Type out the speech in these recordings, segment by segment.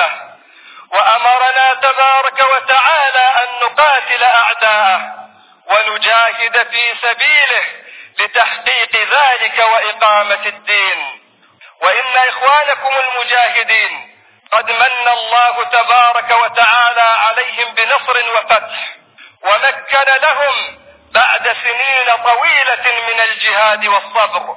وسلم وأمرنا تبارك وتعالى أن نقاتل أعداءه ونجاهد في سبيله لتحقيق ذلك وإقامة الدين وإن إخوانكم المجاهدين قد من الله تبارك وتعالى عليهم بنصر وفتح ومكن لهم بعد سنين طويلة من الجهاد والصبر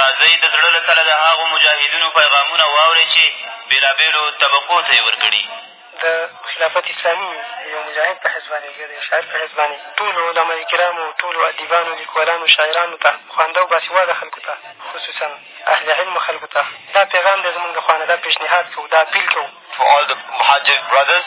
راځئ د زړه له تله د هغو مجاهدینو پیغامونه واورئ چې بېلابېلو طبقو ته یې ورکړي د خلافت اسلامي یو مجاهد په حیث باندې بیا د یو شاعر په حیث باندې ټولو علمای کرامو ټولو ادیبانو لیکوالانو شاعرانو ته خوانده او باسواده خلکو ته خصوصا اهل علمو خلکو ته دا پیغام دی زمونږ له خوانه دا پېشنهاد کوو دا اپیل کوو To all the Muhajir brothers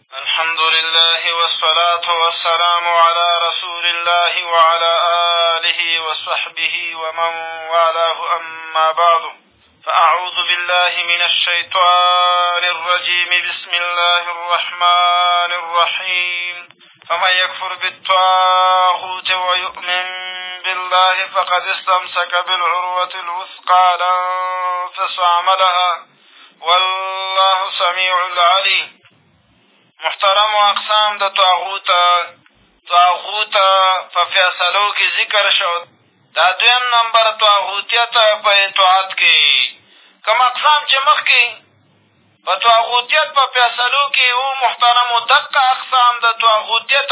الله وعلى آله وصحبه ومن والاه أما بعد فأعوذ بالله من الشيطان الرجيم بسم الله الرحمن الرحيم فمن يكفر بالطاغوت ويؤمن بالله فقد استمسك بالعروة الوثقى لا انفصام لها والله سمیع العلیم محترم و اقسام د طاغوت طاغوت په فیصلو کې ذکر شو دا دویم نمبر طاغوتیت په اطاعت کې کوم اقسام چې مخکې په طاغوتیت په فیصلو کې و محترمو دقه اقسام د طاغوتیت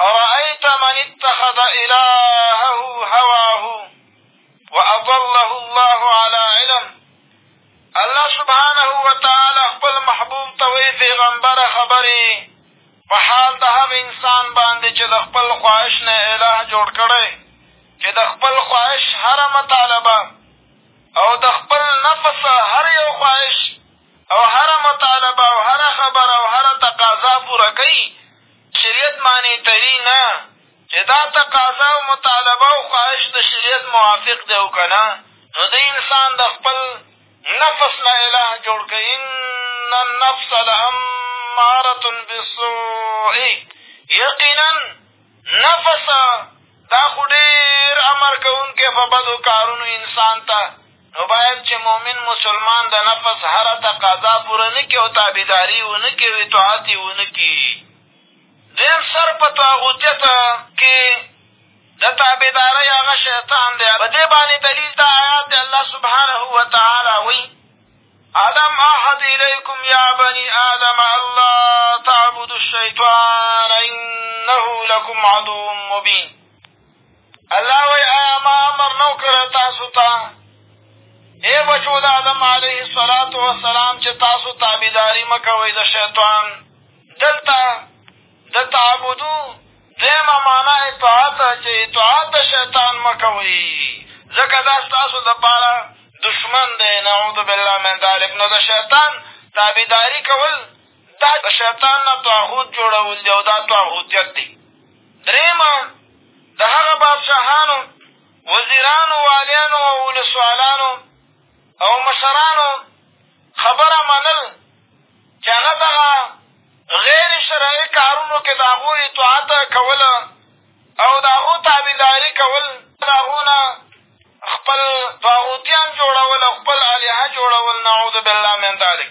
ارأیت من اتخذ الهه هواه واضله الله علی علم الله سبحانه وتعالی خپل محبوب ته وایي پېغمبره خبرې په حال د هغه انسان باندې چې د خپل خواهش نه اله جوړ کړی چې د خپل خواهش هره مطالبه او د خپل نفس هر یو خواهش او هره مطالبه او هره خبره او هره تقاضا پوره کوي شریعت معنی تري نه چې دا تقاضا او مطالبه او خواهش د شریعت موافق دی او که نه نو د انسان د خپل نفس نه اله جوړ که ان النفس لامارة بالسوء یقینا نفس دا خو ډېر امر کوونکی په بدو کارونو انسان ته نو باید چې مؤمن مسلمان د نفس هره تقاضا پوره نه کړي او تابعداري یې ونه کړي او اطاعت یې ونه کړي. دویم سر په طاغوتیت کې د تابعدارۍ هغه شیطان دی په دې باندې دلیل دا ایات دی الله سبحانه وتعالی وایي الم احد الیکم یا بني آدم الله تعبدوا الشیطان انه لکم عدو مبین الله وایي ایا ما امر نه کړی تاسو ته ای بچو د آدم علیه السلام وسلام چې تاسو تابعداري مه کوئ د شیطان دلته د تعبدو درېیمه معنا اطاعت چې اطاعت د شیطان مه کوئ ځکه دا ستاسو دپاره دشمن دی نعوذ بالله من ذلک نو د شیطان تابعداري کول دا د شیطان نه طاغوت جوړول دی او دا طاغوتیت دی درېیمه، د هغه بادشاهانو، وزیرانو، والیانو او ولسوالانو او مشرانو خبره منل چې هغه دغه غیر شرعي کارونو کښې د هغو اطاعت کول او د هغو تابعداري کول د هغو نه خپل طاغوتیان جوړول او خپل الهه جوړول نعوذ بالله من ذلک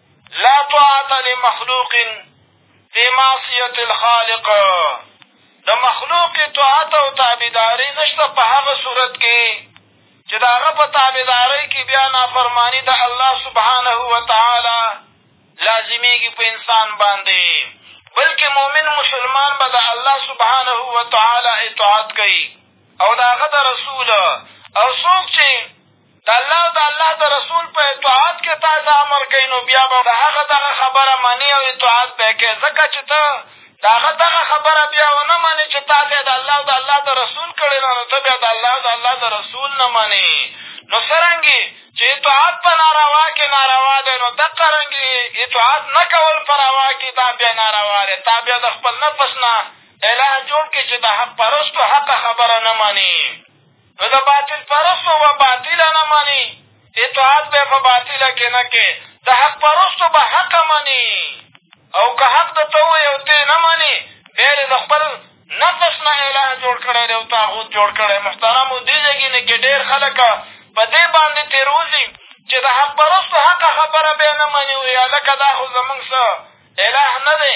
لا طاعت لمخلوق فی معصیة الخالق د مخلوق طاعت او تابعداري نه شته په هغه صورت کې چې د هغه په تابعدارۍ کې بیا نافرماني د الله سبحانه وتعالی لازمېږي په انسان باندې بلکې مؤمن مسلمان به د الله سبحانه وتعالی اطاعت کوي او د هغه د رسول او څوک چې د الله او د الله د رسول په اطاعت کښې تا ته امر کوي نو بيا به د هغه دغه خبره منې او اطاعت به يې کوې ځکه چې ته د هغه دغه خبره بيا ونه منې چې تا ته د الله او د الله د رسول کړې ده نو ته بيا د الله او د الله د رسول نه منې نو څرنګې چې اطاعت په ناروا کښې ناروا دی نو دقه رنګې اطاعت نه کول په روا کښې دا بیا ناروا دی تا بیا د خپل نفس نه اله جوړ کړې چې د حق پرستو حقه خبره نه منې نو د باطل پرستو به باطله نه مني اطاعت به یې په باطله کې نه کوې د حق پرستو به حقه مني او که حق د ته ووایي او ته نه منې بیا یې د خپل نفس نه اله جوړ کړی دی او تاغوت جوړ کړی محترمو دې ځای کې نه کې ډېر خلک په دې باندې تېروځي چې د حق پرستو حقه خبره بیا نه مني وایي هلکه دا خو زمونږ څه اله نه دی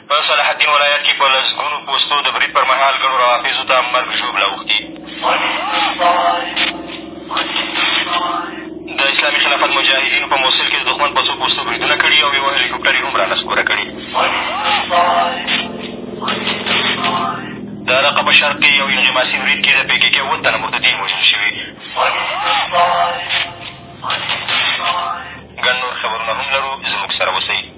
په صلاح الدین ولایت کې په لسګونو پوستو د برید پر مهال ګڼو روافضو ته مرګ ژوبله اوښتې د اسلامي خلافت مجاهدینو په موصل کې د دښمن په څو پوستو بریدونه کړي او یوه هلیکوپټر یې هم رانسکوره کړې د رقه په شرق کې یو انغماسي برید کې د پېکېکې اووه تنه مرتدین وژل شوي ګڼ نور خبرونه هم لرو زموږ سره اوسئ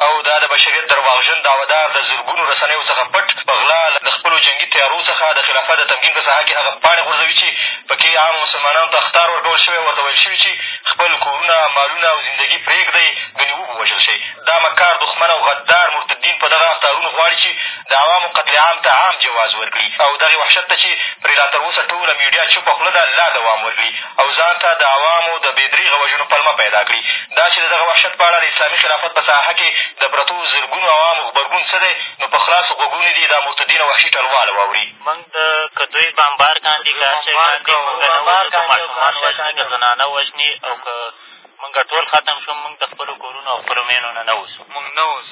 او دا د بشریت درواغژن دعوه دار د زرګونو رسنیو څخه پټ په غلا له خپلو جنګي طیارو څخه د خلافت د تمکین په ساحه کې هغه پاڼې غورځوي چې په کې عامو مسلمانانو ته اخطار ورکول شوی او ورته ویل شوي چې خپل کورونه، مالونه او زندګي پرېږدئ، ګنې وبه وژل شئ. دا مکار دښمن او غدار مرتدین په دغه اخطارونو غواړي چې د عوامو قتل عام ته عام جواز ورکړي او دغې وحشت ته چې پرې لا تر اوسه ټوله میډیا چوپه خوله ده، لا دوام ورکړي او ځان ته د عوامو د بې درېغه وژنو پلمه پیدا کړي. دا چې د دغه وحشت په اړه د اسلامي خلافت په ساحه کې د پرتو زرګونو عوامو غبرګون څه دی، نو په خلاصو غوږونو دې دا مرتدین او وحشي ټلواله واوري. موږ ته که دوی بمبار کاندي که هر شی کاندي، موږ نه وژنو، که ماشومان وژني، که زنانه وژني او که موږ ټول ختم شو، موږ د خپلو کورونو او خپلو مېنو نه نه اوځو. موږ نه اوځو.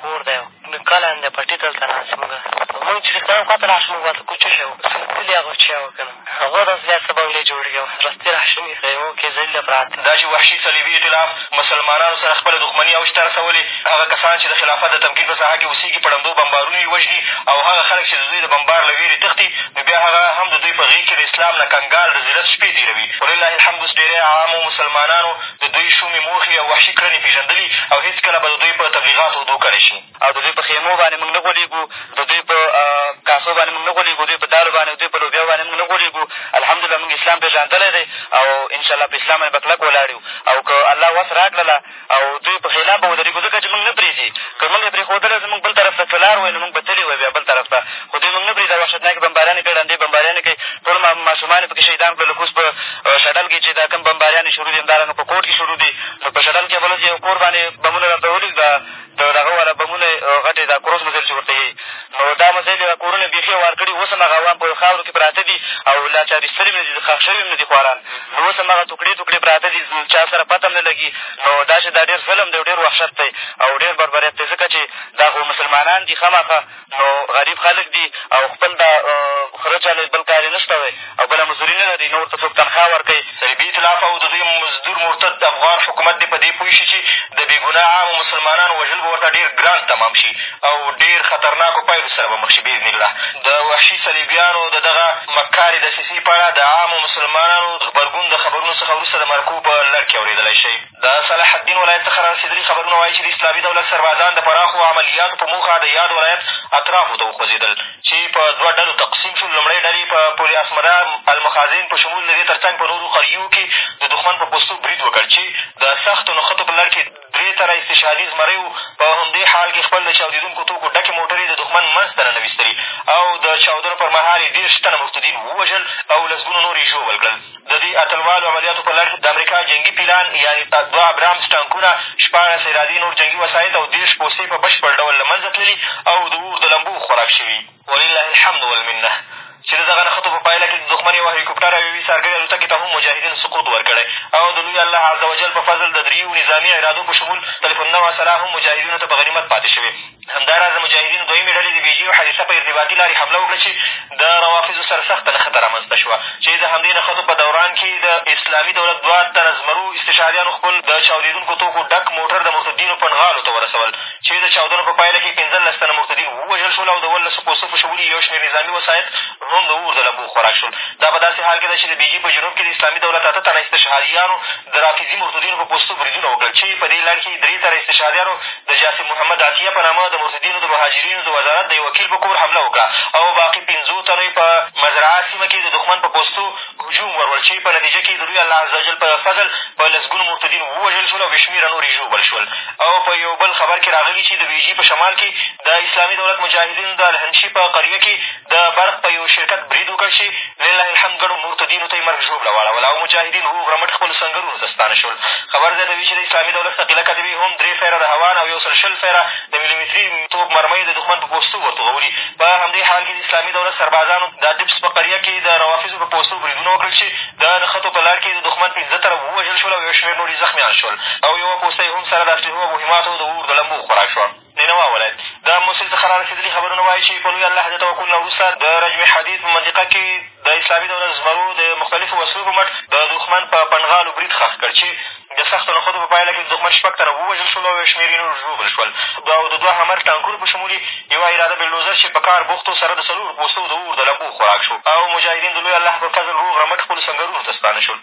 کور دی او کلن دی پټي دلته ناست یو موږ موږ چې کلن خوا ته لاړ شو موږ ورته کوچه شوو سوځلي هغه چا وو که نه هغو ته اوس بیا څه بنګلې جوړې کړې اوس رستې راشنې خیمو کښې ذلیله پراته دا چې وحشي صلیبي ایتلاف مسلمانانو سره خپله دښمني اوج ته رسولې هغه کسان چې د خلافت د تمکین په ساحه کښې اوسېږي په ړندو بمبارونو یې وژني او هغه خلک چې د دوی د بمبار له وېرې تښتي نو بیا هغه هم د دوی په غېږ کښې د اسلام نه کنګال د ذلت شپې تېروي ولله الحمد اوس ډېری عامو مسلمانانو د دوی شومې موخې او وحشي کړنې پېژندلي او هېڅکله به د دوی په تبلیغاتو دوکه نه شي او د دوی په خېمو باندې موږ نه غولېږو د دوی په کاسو باندې موږ نه غولېږو د دوی په دالو باندې د دوی په لوبیاو باندې موږ نه غولېږو الحمدلله موږ اسلام پېژندلی دی او انشاالله په اسلام باندې به کلک ولاړ یو او که الله وس راکړله او دوی په خلاف به ودرېږو ځکه چې موږ نه پرېږدي که موږ یې پرېښودله زموږ بل طرف ته کلار وای نو موږ به تللي وای بیا بل طرف ته خو دوی موږ نه پرېږدي او وحشتناکې بمبارانې کوي، ړندې بمبارانې کوي، ټول ماشومان یې په کې شهیدان کړل، لکه اوس په شډل کې چې دا کوم بمبارانې شروع دي، همدا رنګه په کوټ کې شروع دي، نو په شډل کې بل ورځ یو کور باندې بمونه را تولي، دا د دغه والا بمونه یې غټې دا کروز مزیل چې ورته یي، نو دا مزیل یې دا کورونه بېخي اوار کړي، اوس هم هغه عوام په خاورو کې پراته دي او لا چا بسترې هم نه دي، ښخ شوي هم نه دي خواران، نو اوس هم هغه تکړې تکړې پراته دي، چا سره پته هم نه لګي، نو دا چې دا ډېر ظلم دی او ډېر وحشت دی او ډېر بربریت دی، ځکه چې دا خو مسلمانان دي خامخا. نو غریب خلک دي او خپل دا خره چلوي بل کار یې نه شته دی او بله مزدوري نه لري نه ورته څوک تنخوا ورکوي سړي بې ایتلافه او د دوی مزدور مرتد افغان حکومت دې په دې پوه شي چې د بې ګناه عامو مسلمانانو وژل به ورته ډېر ګران تمام شي او ډېر خطرناکو پایلو سره به مخ شي بإذن الله د وحشي صلیبیانو د دغه مکارې دسیسې په اړه د عامو مسلمانانو غبرګون د خبرونو څخه وروسته د مرکو په لړ کې اورېدلی شئ د صلاح الدین ولایت څخه را رسېدلي خبرونه وایي چې د اسلامي دولت سربازان د پراخو عملیاتو په موخه د یاد ولایت اطرافو ته وخوځېدل چې په دوه ډلو تقسیم شول لومړۍ ډلې یې په پل اسمده المخازن په شمول د دې تر څنګ په نورو قریو کښې د دښمن په پوستو برید وکړ چې د سختو نښتو په لړ کښې درې تنه استشهادي زمري وو په همدې حال کښې خپل د چاودېدونکو توکو ډکې موټرې د دښمن منځ ته ننه ویستلې او د چاودنو پر مهال یې دېرش تنه مرتدین ووژل او لسګونو نور یې ژوبل کړل د دې اتلوالو عملیاتو په لړ کې د امریکا جنګي پیلان یعنې دوه ابرامز ټانکونه، شپاړس عرادي نور جنګي وسایط او دېرش پوستې په بشپړ ډول له منځه تللي او د اور د لمبو خوراک شوي. ولله الحمد والمنه چې د دغه نښتو په پایله کې د دښمن یوه هلیکوپټر او یوې څارګرې الوتکې ته هم مجاهدینو سقوط ورکړی او د لوی الله عزوجل په فضل د درېیو نظامي عرادو په شمول تلفون نوع سلاح هم مجاهدینو ته په غنیمت پاتې شوې همداراز د مجاهدینو دویمې ډلې د بېجینګ حادثه په ارتباطي لارې حمله وکړه چې د روافضو سره سخته نښته را منځ ته شوه چې د همدې نښتو په دوران کې د اسلامي دولت دوه تنه زمرو استشهادیانو خپل د چاودېدونکو توکو ډک موټر د مرتدینو پنډغالو ته ورسول چې د چاودنو په پایله کې پېنځلس تنه مرتدین ووژل شول او د ولسو پوستکو شولي یو شمېر نظامي وسایط هم د اور د لمبو خوراک شول دا په داسې حال کې ده چې د بېجي په جنوب کې د اسلامي دولت اته تنه استشهادیانو د رافضي مرتدینو په پوستو بریدونه وکړل چې په دې لړ کې یې درې تنه استشهادیانو د جاسم محمد عطیه په نامه د مرتدینو د مهاجرینو د وزارت د یو وکیل په کور حمله وکړه او باقي پېنځو تنو یې په مزرعه سیمه کې د دښمن په پوستو هجوم ورول چې په نتیجه کې د لوی الله عزوجل په فضل په لسګونو مرتدین ووژل شول او بې شمېره نور یې ژوبل شول او په یو بل خبر کې راغلي چې د ویجي په شمال کې د اسلامي دولت مجاهدینو د الهنشي په قریه کې د بلخ په یو شرکت برید وکړ چې لله الحمد ګڼو مرتدینو ته یې مرګ ژوبله واړوله او مجاهدین روغ رمټ خپلو سنګرونو ته ستانه شول خبر زیاتوي چې د اسلامي دولت ثقیله کتیبې هم درې فیره د هوان او یو سل شل فیره د ملي متري توپ مرمۍ د دښمن په پوستو ورتوغولي په همدې حال کې د اسلامي دولت سربازانو د ډبس په قریه کې د روافظو په پوستو بریدونه وکړل چې د نښتو په لړ کې د دښمن پېنځه تره ووژل شول او یو شمېر نور یې زخمیان شول او یوه پوسته یې هم سره د اسلحو او مهماتو د اور د لمبو خوراک شوه نینوا ولایت د موصل څخه را رسېدلي خبرونه وایي چې په لوی الله د توکل نه وروسته د رجم حدید په منطقه کې د اسلامي دولت زمرو د مختلفو وسلو په مټ د دښمن په پنډغالو برید ښخ کړ چې د سختو نښتو په پایله کې د دښمن شپږ تنه ووژل شول او یو شمېر یې نور ژوبل شول او د دوه همر ټانکونو په شمول یوه اراده بلډوزر چې په کار بوخت سره د څلورو پوستو د اور د لمبو خوراک شو او مجاهدین د لوی الله په فضل روغ رمټ خپلو سنګرونو ته ستانه شول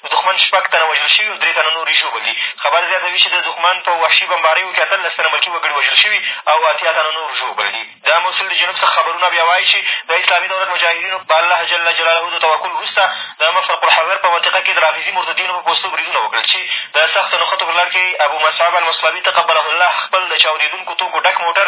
د دښمن شپږ تنه وژل شوي او درې تنه نور یې ژوبل دي. خبر زیاتوي چې د دښمن په وحشي بمباریو کې اتلس تنه ملکي وګړي وژل شوي او اتیا تنه نور ژوبل دي. د موصل د جنوب څخه خبرونه بیا وایي چې د اسلامي دولت مجاهدینو په الله جل جلاله د توکل وروسته د مفرق الحغر په منطقه کې د رافضي مرتدینو په پوستو بریدونه وکړل چې د سختو نښتو په لړ کې ابو مصعب المصلبي تقبله الله خپل د چاودېدونکو توکو ډک موټر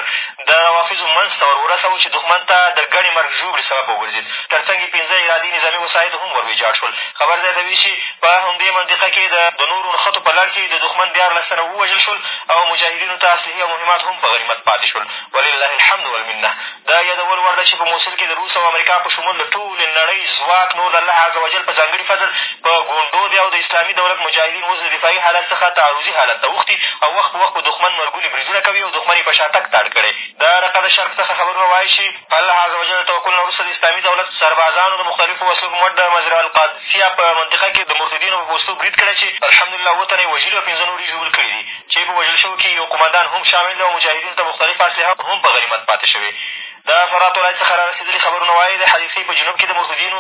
د روافضو منځ ته ور ورسوو چې دښمن ته د ګڼې مرګ ژوبلې سبب وګرځېد تر څنګ یې پېنځه ارادي نظامي وساید هم ور ویجاړ شول خبر زیاتوي چې په همدې منطقه کې د د نورو نښتو په لړ کې د دښمن دیارلس تنه ووژل شول او مجاهدینو ته اصلحې او مهمات هم په غنیمت پاتې شول ولله الحمد والمنه د یادولو وړ ده چې په موصل کې د روس او امریکا په شمول د ټولو ټولې نړۍ ځواک نور د الله عز وجل په ځانګړي فضل په ګونډو دی او د اسلامي دولت مجاهدین اوس د دفاعي حالت څخه تعرضي حالت ته اوښتي او وخت په وخت په دښمن مرګولي بریدونه کوي او دښمن یې په شاتګ ته اړ کړی دا رقه د شرق څخه خبرونه وایي چې په الله عز وجل د توکل نه وروسته د اسلامي دولت سربازانو د مختلفو وسلو په مټ د مزرع القادسیه په منطقه کې د مرتدینو په پوستو برید کړی چې الحمدلله اووه تنه یې وژلي او پېنځه نور یې ژوبل کړي دي چې په وژل شوو کې یو قومندان هم شامل دی او مجاهدینو ته مختلفه اسلحه هم په غنیمت پاتې شوې د فرات ولایت څخه را رسېدلي خبرونه وایي، د حدیثۍ په جنوب کې د مرتدینو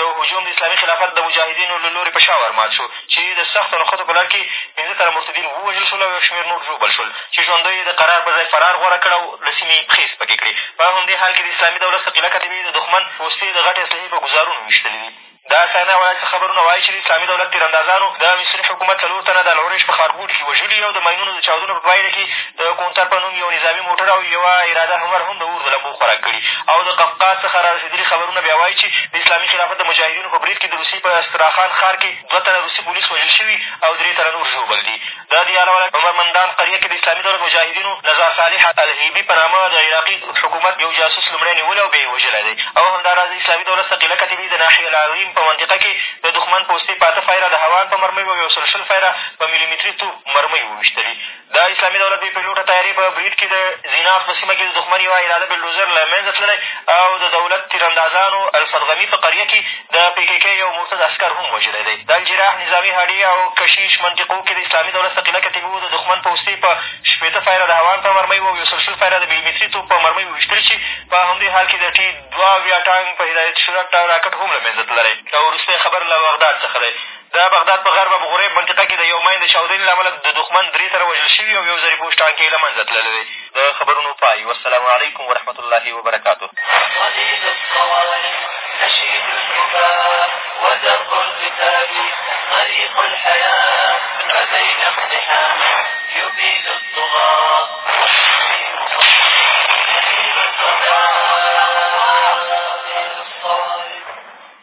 یو هجوم د اسلامي خلافت د مجاهدینو له لورې په شا ورمات شو، چې د سختو نښتو په لړ کې پېنځه تنه مرتدین ووژل شول او یو شمېر نور ژوبل شول، چې ژوندیو یې د قرار پر ځای فرار غوره کړ او له سیمې یې پښې سپکې کړې. په همدې حال کې د اسلامي دولت ثقیله کتیبې د دښمن پوستې د غټې اسلحې په ګوزارونو ویشتلې دي. دا سنه ولایت څخه خبرونه وایي چې د اسلامي دولت تېراندازانو د مصري حکومت څلور تنه د العریش په ښارګوټي کښې وژلي او د ماینونو د چاودنو په پایله کښې د کونتر په نوم یو نظامي موټر او یوه اراده همر هم د اور د لمبو خوراک کړي او د قفقاز څخه را رسېدلي خبرونه بیا وایي چې د اسلامي خلافت د مجاهدینو په برید کښې د روسیې په استراخان ښار کښې دوه تنه روسي پولیس وژل شوي او درې تنه نور ژوبل دي دا د یاله ولایت عمر مندان قریه کې د اسلامي دولت مجاهدینو نظار صالح الهیبي په نامه د عراقي حکومت یو جاسوس لومړی نیولی او بیا یې وژلی دی او همدا راز د اسلامي دولت ثقیله کتیبې د ناحیه العظیم په منطقه کې د دښمن پوستې په اته فایره د هوان په مرمیو او یو سل شل فایره په ملي متري توپ مرمۍ وویشتلي دا اسلامي دولت بې پیلوټه طیارې په برید کې د زیناف په سیمه کې د دښمن یوه اراده بلډوزر له منځه تللی او د دولت تیراندازانو الفت غمي په قریه کې د پي کې کې یو مرتد عسکر هم وژلی دی. د الجراح، نظامي هډې او کشیش منطقو کې د اسلامي دولت ثقیله کتیبو د دښمن پوستې په شپېته فایره د هاوان په مرمیو او یو سل شل فایره د مليمتري توپ په مرمیو ویشتل شي، په همدې حال کې د ټي دوه اویا ټانګ په هدایت شوه راکټ هم له منځه تللی. دا وروستی خبر له بغداد څخه دی. د بغداد په غرب ابو غرېب منطقه کښې د یو ماین د چاودنې له امله د دښمن درې تنه وژل شوي او یو زرهپوش ټانک یې له منځه تللی دی. د خبرونو پای. والسلام علیکم ورحمة الله وبرکاته.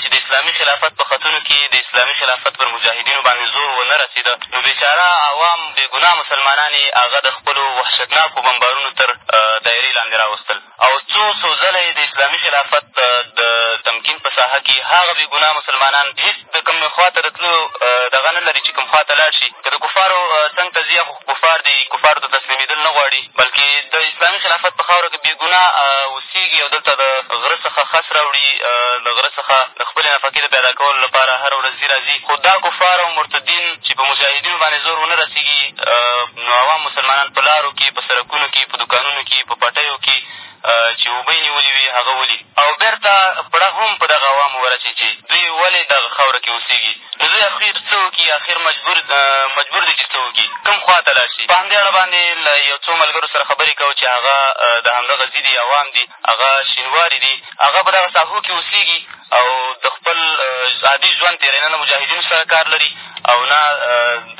چې د اسلامي خلافت په ختنو کې د اسلامي خلافت پر مجاهدینو باندې زور ونه رسېده، نو بېچاره عوام، بېګناه مسلمانان یې هغه د خپلو وحشتناکو بمبارونو تر دایرې لاندې راوستل او څو څو ځله یې د اسلامي خلافت د تمکین په ساحه کې هغه بېګناه مسلمانان هېڅ د کومې خوا ته د تلو دغه نه لري چې کوم خوا ته لاړ شي، که د کفارو څنګ ته ځي یا خو کفار دي، کفارو ته تسلیمېدل نه غواړي، بلکې د اسلامي خلافت په خاوره کښې بې ګناه اوسېږي او دلته د غره څخه خس راوړي، د غره څخه د خپلې نفقې د پيدا کولو لپاره هره ورځ ځي راځي، خو دا کفار او مرتدين چې په مجاهدينو باندې زور ونه رسېږي، نو عوام مسلمانان په لارو کښې، په سرکونو کښې، په دوکانونو کښې، په پټيو کښې، چې اوبه یې نیولي وې هغه ولید او بېرته پړه هم په دغه عوامو ورچې چې دوی ولې دغه خاوره کې اوسېږي نو دوی اخیر څه وکړي اخیر مجبور مجبور دي چې څه وکړي کوم خوا ته لاړ شي په همدې اړه باندې له یو څو ملګرو سره خبرې کوو چې هغه د همدغه ځي دي عوام دي هغه شینواري دي هغه په دغه ساحو کې اوسېږي او د خپل عادي ژوند تېرېنه نه مجاهدینو سره کار لري او نه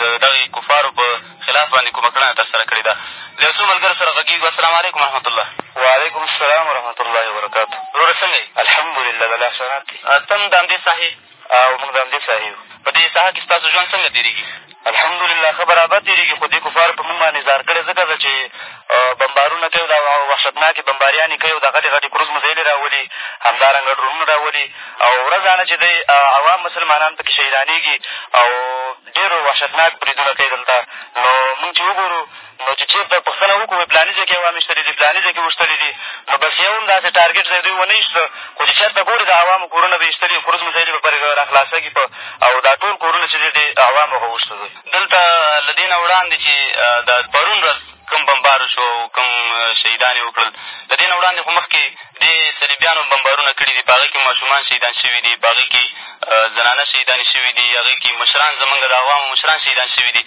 د دغې کفارو په خلاف باندې کومه کړنه تر سره کړې ده له یو څو ملګرو سره غږېږو السلام علیکم ورحمت الله وعلیکم السلام ورحمت الله وبرکاته وروره څنګه یې الحمدلله د الله احسانات دي ته هم د همدې ساحې او موږ د همدې ساحې یو په دې ساحه کښې ستاسو ژوند څنګه تېرېږي الحمدلله ښه برابر تېرېږي خو دې کفارو په موږ باندې ځار کړی ځکه ده چې بمبارونه کوي دا وحشتناکې بمباریانې کوي او دا غټې غټې کروز مزیلې را ولي همدارنګه ډرونونه را ولي او ورځ رانه چې دی عوام مسلمانان په کښې شهیدانېږي او ډېرو وحشتناکو بریدونو کوي دلته نو مونږ چې وګورو نو چې چېرته پوښتنه وکړو وایي پلاني ځای کې یې وامېشتلي دي پلاني ځای کې ویشتلي دي نو بس یو همداسې ټارګېټ ځای دوی ونه ایسته خو چې چېرته ګورې د عوامو کورونه به یې ایستلي خروج مسایلې به پرې را خلاصوي په او دا ټول کورونه چې دي د عوامو هغه ویشتل دلته له دې نه وړاندې چې د پرون ورځ کوم بمبار وشو او کوم شهیدان یې وکړل، له دې نه وړاندې خو مخکې دې صلیبیانو هم بمبارونه کړي دي، په هغې کښې ماشومان شهیدان شوي دي، په هغې کښې زنانه شهیدانې شوې دي، هغې کښې مشران زمونږ د عوامو مشران شهیدان شوي دي،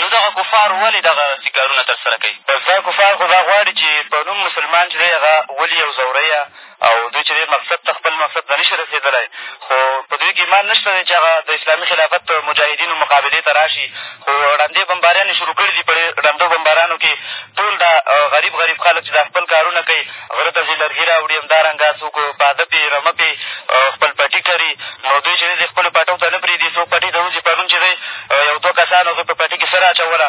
نو دغه کفار ولې دغسې کارونه ترسره کوي؟ دا کفار خو دا غواړي چې په نوم مسلمان چې دی هغه ولي یو زوريه او دوی چې دې مقصد ته خپل مقصد ته نه شي رسېدلی خو په دوی کښې ايمان نه شته دی چې هغه د اسلامي خلافت مجاهدينو مقابلې ته راشي خو ړندې بمباريان يې شروع کړي دي په دې ړندو بمبارانو کښې ټول دا غريب غريب خلک چې دا خپل کارونه کوي غره ته ځي لرګي راوړي همدارنګه څوک پاده پې رمه پې خپل پټي کري نو دوی چې دی خپلو پټو ته نه پرېږدي څوک پټي ته وځي پرون چې دی يو دوه کسانو هغوی په پټي کښې سره اچوله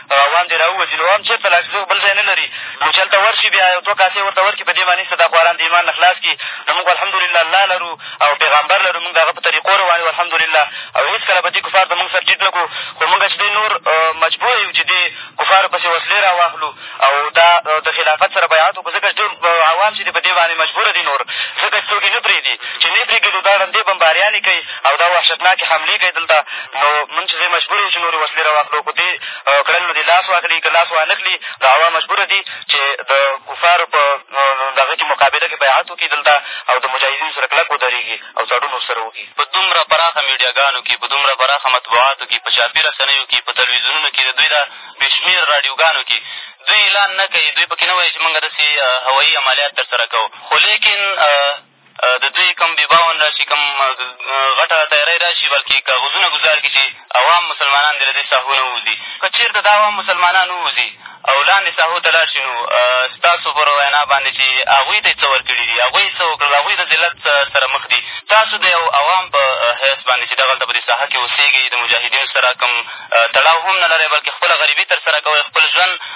روان دی راووځي نو هم چېرته لاړ شي ځکه بل ځای نه لري نو چې هلته ورشي بیا یو دوه کاسې ورته ورکړي په دې معنی چې دا خواران د ایمان نه خلاص کړي نو موږ الحمدلله الله لرو او پیغمبر لرو موږ د هغه په طریقو روان یو الحمدلله او هېڅکله به دې کفار ته موږ سر ټیټ نه کړو خو موږ چې دی نور مجبور یو چې دې کفارو پسې وسلې را واخلو او دا د خلافت سره بیعت وکړو ځکه چې ټول عوام چې دي په دې باندې مجبور دي نور ځکه چې څوک یې نه پرېږدي چې نه یې پرېږدي نو دا ړندې بمباریانې کوي او دا وحشتناکې حملې کوي دلته نو مونږ چې دی مجبور یو چې نورې وسلې را واخلو که دې کړنو دې لاس واخلي که لاس وانه خلي نو عوام مجبوره دي چې د کفارو په دغه کښې مقابله کښې بیعت وکړي دلته او د مجاهدینو سره کلک ودرېږي او څاډونه ورسره وکړي په دومره پراخه میډیاګانو کښې په دومره پراخه مطبوعاتو کښې په چاپي رسنیو کښې په تلویزیونونو کښې د دوی دا بې شمېر راډیوګانو کښې دوی اعلان نه کوي دوی په کښې نه وایي چې مونږ داسې هوایي عملیات تر سره کوو خو لیکن د دوی کوم بې باون را شي، کوم غټه تیارۍ را شي، بلکې کاغذونه ګوزار کړي چې عوام مسلمانان دې له دې ساحو نه ووځي. که چېرته دا عوام مسلمانان ووځي او لاندې ساحو ته لاړ شي، نو ستاسو پر وینا باندې چې هغوی ته یې څه ورکړي دي، هغوی یې څه وکړل، هغوی د ذلت سره مخ دي، تاسو د یو عوام په حیث باندې چې دغلته په دې ساحه کې اوسېږئ، د مجاهدینو سره کوم تړاو هم نه لرئ، بلکې خپله غریبي تر سره کوئ، خپل ژوند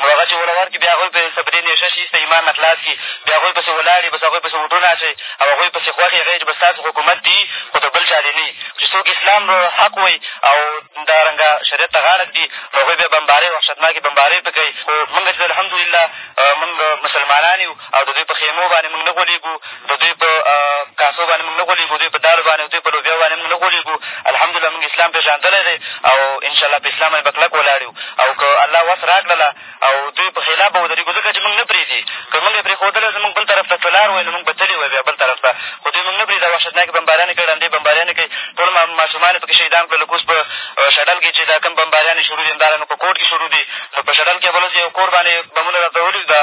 نو هغه چې وره ورکړي بیا هغوی پسې په دې نېشه شي چې د ایمان نه خلاص کړي، بیا هغوی پسې ولاړ يې، بس هغوی پسې ووټونه اچوئ او هغوی پسې خوښ يې، غېږ به ستاسو حکومت دي خو د بل چا دې نه وي، خو چې څوک اسلام حق وایي او دا رنګه شریعت ته غاړه ږدي نو هغوی بیا بمبارۍ وحشتناکې بمبارۍ پرې کوي، خو مونږ چې الحمدلله مونږ مسلمانان یو. او د دوی په خېمو باندې موږ نه غولېږو د دوی په کاسو باندې موږ نه غولېږو د دوی په دالو باندې د دوی په لوبیاو باندې موږ نه غولېږو الحمدالله موږ اسلام پېژندلی دی او انشاءالله په اسلام باندې به کلک ولاړ یو او که الله وس را کړله او دوی په خلاف به ودرېږو ځکه چې موږ نه پرېږدي که موږ یې پرېښودله زموږ بل طرف ته تلار وای نو موږ به تللي وای بیا بل طرف ته خو دوی موږ نه پرېږدي دا وحشتناکې بمباریانې کوي ړندې بمباریانې کوي ټول ماشومان یې پکې شهیدان کړل اوس په شډل کښې چې دا کوم بمباریانې شروع دي همدارنګه په کوټ کښې شروع دي نو په شډل کښې بل ورځ یو کور باندې بمونه را ته ولي دا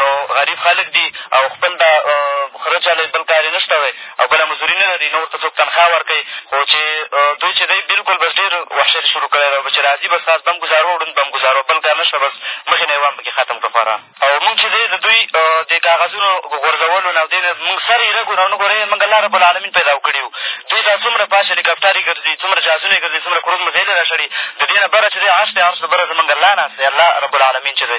نو غریب خلک دي او خپل دا خره چلوي بل کار یې نه شته دی او بله مزدوري نه لري نه ورته څوک تنخوا ورکوي خو چې دوی چې دی بلکل بس ډېر وحشت یې شروع کړی دی او چې راځي بس هسې به هم ګوزاره وه ړوند به هم ګوزاره وه بل کار نه شته بس مخې نه یې وام په کښې ختم کړه خورا او مونږ چې دی د دوی د کاغذونو غورځولو نه او دې نه مونږ سر یې رګو نه ګورې مونږ الله رب العالمین پیدا کړي یو دوی دا څومره پاس هلیکاپټر یې ګرځي څومره جهازونه یې ګرځي څومره کروز مزیل یې را شړي د دې نه بره چې دی عرش دی عرش نه بره زمونږ الله ناست دی الله رب العالمین چې دی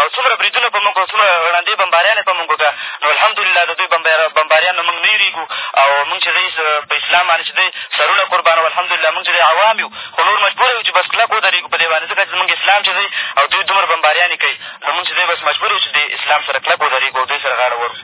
او څومره بریدونه په موږ او څومره ړندې بمباریانې په موږ وکړه نو الحمدلله د دوی بمباریان نه موږ نه وېرېږو او موږ چې دی په اسلام باندې چې دی سرونه قربانوو الحمدلله موږ چې دی عوام یو خو نور مجبوره یو چې بس کلک ودرېږو په دې باندې ځکه چې زموږ اسلام چې دی او دوی دومره بمباریانې کوي نو موږ چې دی بس مجبور یو چې دې اسلام سره کلک ودرېږو او دوی سره غاړه ورکړو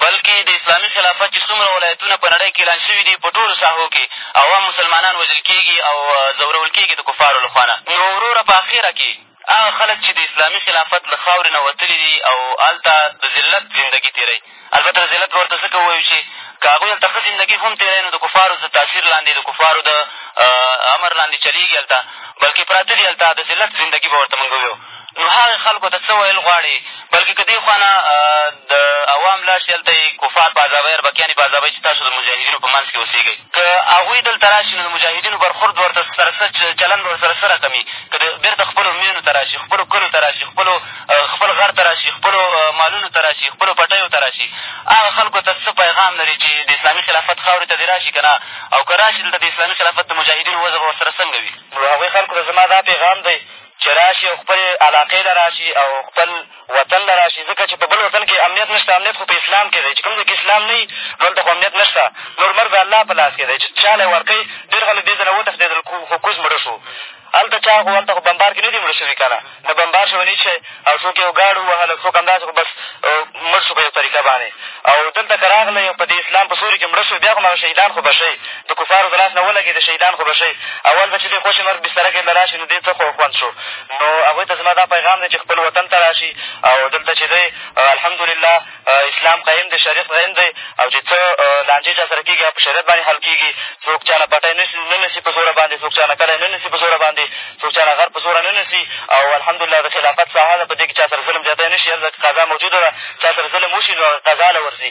بلکې د اسلامي خلافت چې څومره ولایتونه په نړۍ کښې اعلان شوي دي په ټولو ساحو کښې عوام مسلمانان وژل کېږي او ځورول کېږي د کفارو له خوا نه نو وروره په اخېره کښې هغه خلک چې د اسلامي خلافت له خاورې نه وتلي دي او هلته د ذلت زندګي تېروي البته د ذلت به ورته ځکه ووایو چې که هغوی هلته ښه زندګي هم تېروي نو د کفارو د تاثیر لاندې د کفارو د امر لاندې چلېږي هلته بلکې پراته دي هلته د ذلت زندګي به ورته مونږ ووایو نو هغې خلکو ته څه ویل غواړې بلکې که دې خوا نه د عوام لاړ شي هلته یې کفار په عذابوي اربکیان یې په عذابوي چې تاسو د مجاهدینو په منځ کښې اوسېږئ که هغوی دلته راشي نو د مجاهدینو برخورد به ورته سره څه چلند به ورسره څه رقم وي که د بېرته خپلو مېنو ته راشي خپلو کلو ته راشي خپلو خپل غر ته راشي خپلو مالونو ته راشي خپلو پټیو ته راشي هغه خلکو ته څه پیغام لري چې د اسلامي خلافت خاورې ته دې راشي که نه او که راشي دلته د اسلامي خلافت د مجاهدینو وضع به ورسره څنګه وي نو هغوی خلکو ته زما دا پیغام دی چې راشي او خپلې علاقې له راشي او خپل وطن له راشي ځکه چې په بل وطن کښې امنیت نه شته امنیت خو په اسلام کښې دی چې کوم ځای کښې اسلام نه وي نو هلته خو امنیت نه شته نور مرګ د الله په لاس کښې دی چې چا له یې ورکوي ډېر خلک دې ځای نه وتښتېدل خو کوز مړه شو هلته چا خو هلته خو بمبار کښې نه دي مړه شوي که نه نه بمبار شوی نه شی او څوک یې ګاډ ووهل څوک همداسې خو بس مړ شو په یو طریقه باندې او دلته که راغلی او په دې اسلام په سوري کښې مړه شوې بیا خو هماغه شهیدان خو به شئ د کفارو د لاس نه ولګېدې شهیدان خو به شئ اول به چې دې خوشې مرګ بستره کښې له راشي نو دې څه خوند شو نو هغوی ته زما دا پیغام دی چې خپل وطن ته راشي او دلته چې دی الحمدلله اسلام قیم دی شریعت قیم دی او چې څه لانجې چا سره کېږي هغه په شریعت باندې حل کېږي څوک چا نه پټی نه نیسي په زوره باندې څوک چا نه کلی نه نیسي په زوره باندې څوک چا نه غر په زوره نه نیسي او الحمدلله د خلافت ساحه ده په دې کښې چا سره ظلم زیاتی نه شي هلته قضا موجوده ده چا سره ظلم وشي نو هغه قضا له ورځي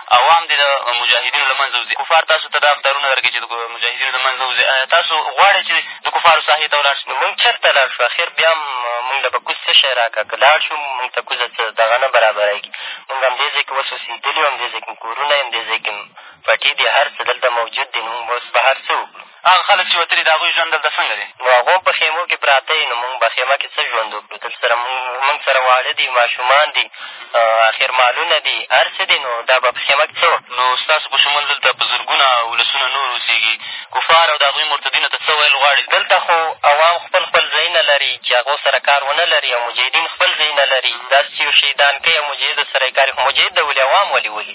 عوام دې د مجاهدینو له منځه وځي، کفار تاسو ته دا اخطارونه در کوي چې د مجاهدینو د منځه وځئ، ایا تاسو غواړئ چې د کفارو ساحې ته ولاړ شئ؟ نو مونږ چېرته لاړ شو؟ اخر بیا هم مونږ له به کوز څه شی راکړه؟ که لاړ شو مونږ ته کوزه څه دغه نه برابرېږي، مونږ همدې ځای کې اوس اوسېدلي یو، همدې ځای کې مو کورونه دي، همدې ځای کې مو پټي دي، هر څه دلته موجود دي، نو مونږ به اوس بهر څه وکړو؟ هغه خلک چې وتلي، د هغوی ژوند دلته څنګه دی؟ نو هغه هم په خېمو کښې پراته دي، نو مونږ به خېمه کښې څه ژوند وکړو؟ دلته سره مونږ سره واړه دي، ماشومان دي، اخر مالونه دي، هر څه دي، نو دا به په خېمه کښې څه وکړو؟ نو ستاسو په شمول دلته په زرګونه اولسونه نور اوسېږي، کفار او د هغوی مرتدينو ته څه ويل غواړې؟ دلته خو عوام خپل خپل ځايونه لري چې هغو سره کار ونه لري او مجاهدين خپل ځايونه لري، داسې چې يو شهيدان کۍ او مجاهدو سره يې کار وي، خو مجاهد د ولي عوام ولې ولي؟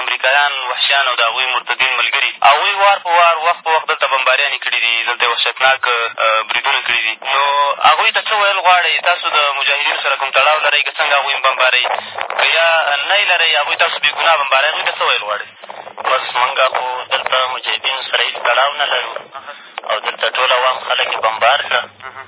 امریکایان وحشیان او د هغوی مرتدین ملګري هغوی وار په وار وخت په وخت دلته بمباریانې کړي دي دلته یې وحشتناک بریدونه کړي دي نو هغوی ته څه ویل غواړئ تاسو د مجاهدینو سره کوم تړاو لرئ که څنګه هغوی بمبارئ که یا نه یې لرئ هغوی تاسو بې ګناه بمبارئ هغوی ته څه ویل غواړئ بس مونږ خو دلته مجاهدینو سره هېڅ تړاو نه لرو او دلته ټول عوام خلک یې بمبار کړه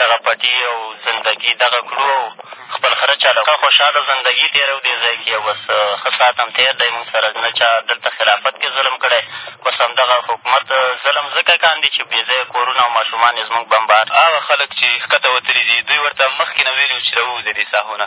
دغه پټي او زندګي دغه کړو او خپل خره چلوو ښه خوشحاله زندګي تېروو دې ځای کښې او بس ښه ساعت هم تېر دی مونږ سره نه چا دلته خلافت کښې ظلم کړی بس همدغه حکومت ظلم ځکه کاندي چې بې ځایه کورونه او ماشومان یې زمونږ بمبار هغه خلک چې ښکته وتلي دي دوی ورته مخکې نه ویلي وو چې راووځئ دې ساحو نه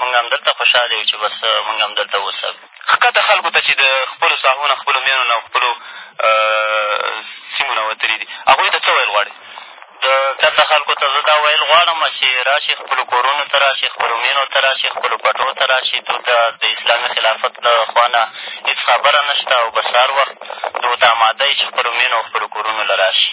مونږ هم دلته خوشحاله یو چې بس مونږ هم دلته اوسو ښکته خلکو ته چې د خپلو ساحو نه خپلو مېنو نه او خپلو سیمو نه وتلي دي هغوی ته څه ویل غواړې د ښکته خلکو ته زه دا ویل غواړم چې راشي خپلو کورونو ته راشي خپلو مېنو ته راشي خپلو پټو ته راشي دلته د اسلامي خلافت له خوا نه هېڅ خبره نه شته او بس هر وخت د ورته اماده یې چې خپلو مېنو او خپلو کورونو له راشي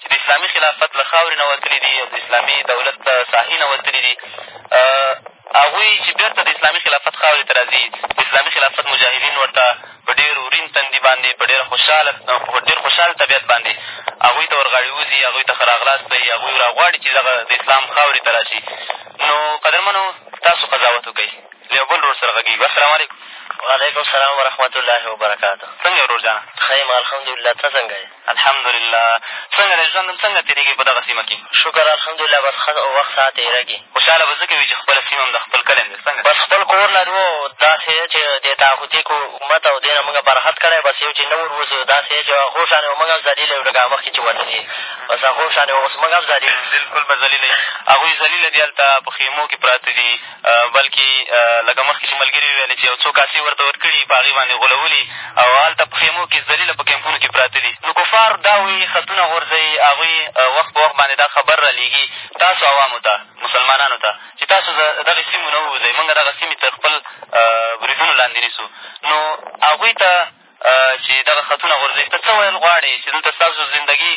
چې د اسلامي خلافت له خاورې نه وتلي دي او د اسلامي دولت له ساحې نه وتلي دي هغوی چې بېرته د اسلامي خلافت خاورې ته راځي د اسلامي خلافت مجاهدین ورته په ډېر ورین تندي باندې په ډېره خوشحاله په ډېر خوشحال طبیعت باندې هغوی ته ورغاړې وځي هغوی ته ښه راغلاست وایي هغوی را غواړي چې دغه د اسلام خاورې ته را شي نو قدرمنو تاسو قضاوت وکړئ له یو بل ورور سره غږېږو السلام علیکم وعلیکم السلام ورحمت الله وبرکاته څنګه ورور جانه ښه یم الحمدلله ته څنګه یې الحمدلله څنګه دی ژوند هم څنګه تېرېږي په دغه سیمه کې شکر الحمدلله بس ښه وخت ساعت تېرږي خوشحاله به ځکه وي چې خپله سیمه هم ده خپل کلی هم دی څنګه بس خپل کور لرو او داسې ده چې دې طاغوتي حکومت او دې نه مونږ برخت کړی بس یو چې نه ور وځو داسې ده چې هغو شان یو مونږ هم ذلیله یو لکه مخکې چې ورتلي بس هغو شان یو اوس مونږ هم ذلیل بلکل به ذلیله یو هغوی ذلیله دي هلته په خېمو کې پراته دي بلکې لکه مخکې چې ملګري وویل چې یو څو کاسې یې ورته ورکړي په هغې باندې غولولي او هلته په خېمو کښې ذلیله په کمپونو کښې پراته دي نو کفار دا وایي خطونه غورځوي هغوی وخت په وخت باندې دا خبر را لېږي تاسو عوامو ته مسلمانانو ته چې تاسو دغې سیمو نه ووځئ مونږ دغه سیمې تر خپل بریدونو لاندې نیسو نو هغوی ته چې دغه خطونه غورځوي ته څه ویل غواړې چې دلته ستاسو زندګي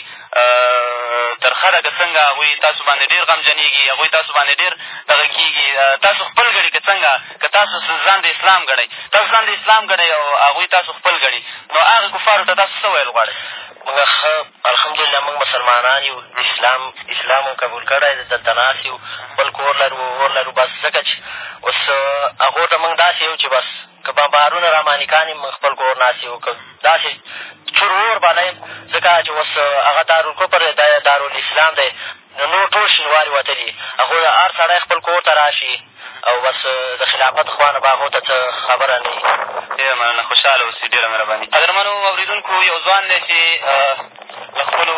ترخه ده که څنګه هغوی تاسو باندې ډېر غمجنېږي هغوی تاسو باندې ډېر دغه کېږي تاسو خپل ګڼي که څنګه که تاسو ځان د اسلام ګڼئ تاسو ځان د اسلام ګڼئ او هغوی تاسو خپل ګڼي نو هغه کفارو ته تاسو څه ویل غواړئ موږ ښه الحمدلله موږ مسلمانان یو اسلام اسلام مو قبول کړی دی دلته ناست یو خپل کور لرو اور لرو بس ځکه چې اوس هغو ته موږ داسې یو چې بس که بمبارونه راباندې کاندې موږ خپل کور ناست یو که داسې چور ور باندې یو ځکه چې اوس هغه دارالکفر دی دا دارالاسلام دی نو نور ټول شینواري وتلي هغو ته هر سړی خپل کور ته را شي او بس د خلافت خوا نه به هغو ته څه خبره نه وي ډېره مننه خوشحاله اوسي ډېره مهرباني قدرمنو اورېدونکو یو ځوان دی چې له خپلو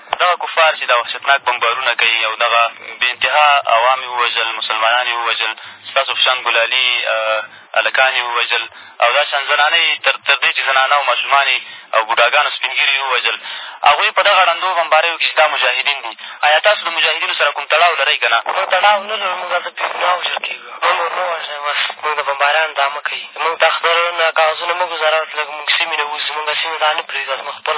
دغه کفار چې دا وحشتناک بمبارونه کوي او دغه بې انتها عوام یې ووژل، مسلمانان یې ووژل، ستاسو په شان ګلالي هلکان یې ووژل او دا شان زنانه یې تر تر دې چې زنانه او ماشومان یې او بوډاګان او سپین ږیري یې ووژل، هغوی په دغه ړندو بمباریو کښې چې دا مجاهدین دي، ایا تاسو د مجاهدینو سره کوم تړاو لرئ که نه؟ موږ تړاو نه لرو، موږ هلته بې ګناه وژل کېږو، موږ نور مه وژنئ بس، موږ ته بمباریان دا مه کوي، موږ دا خپل کاغذونه مه ګوزاروئ، لږ موږ سیمې نه ووځو، زموږ سیمه دا نه پرېږدي، دا زموږ خپل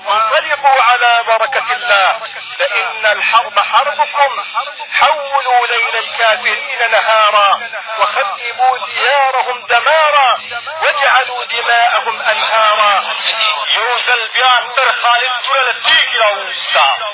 انطلقوا على بركة الله فإن الحرب حربكم حولوا ليل الكافرين نهارا وخذبوا ديارهم دمارا واجعلوا دماءهم أنهارا يوزل البيان تر خالد جرل تيكي راوستا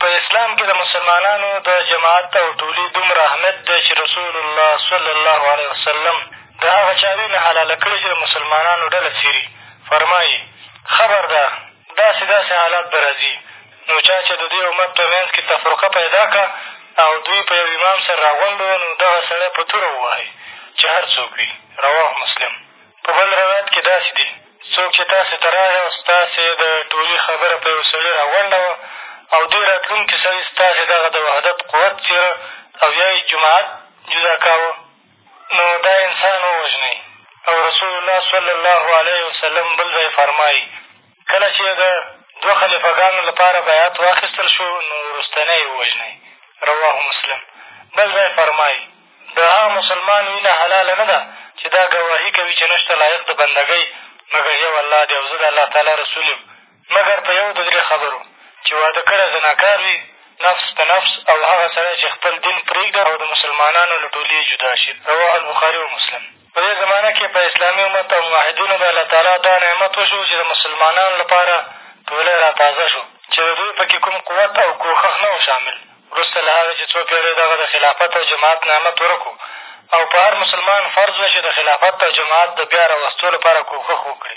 په اسلام کښې د مسلمانانو د جماعت او ټولي دومره اهمیت دی چې رسول الله صلی الله علیه وسلم د هغه چا وینه حلاله کړې چې د مسلمانانو ډله څیري فرمایي خبردار داسې داسې حالات به راځي نو چا چې د دې امت په منځ کښې تفرقه پیدا کړه او دوی په یو امام سره راغونډ وو نو دغه سړی په توره ووهئ چې هر څوک وي رواه مسلم په بل روایت کښې داسې دي څوک چې تاسې ته راغی او ستاسې د ټولي خبره په یو سړي را غونډه وه او دې راتلونکي سړي ستاسې دغه د وحدت قوت څېره او یا یې جماعت جدا کاوه نو دا انسان ووژنئ او رسول الله صلی الله علیه وسلم بل ځای فرمایي کله چې د دوه خلیفه ګانو لپاره بیعت واخیستل شو نو وروستنی یې ووژنئ رواه مسلم بل ځای فرمایي د هغه مسلمان وینه حلاله نه ده چې دا ګواهي کوي چې نشته لایق د بندګۍ مګر یو الله دی او زه د الله تعالی رسول یم مګر په یو د درې خبرو چې واده کړی زناکار وي نفس په نفس او هغه سړی چې خپل دین پرېږدي او د مسلمانانو له ټولي جدا شي رواه البخاري و مسلم په دې زمانه کښې په اسلامي امت او موحدینو د الله تعالی دا نعمت وشو چې د مسلمانانو لپاره ټولی را تازه شو چې د دوی په کې کوم قوت او کوښښ نه و شامل وروسته له هغې چې څو پېړۍ دغه د خلافت او جماعت نعمت ورک و او په هر مسلمان فرض وه چې د خلافت او جماعت د بیا راوستو لپاره کوښښ وکړي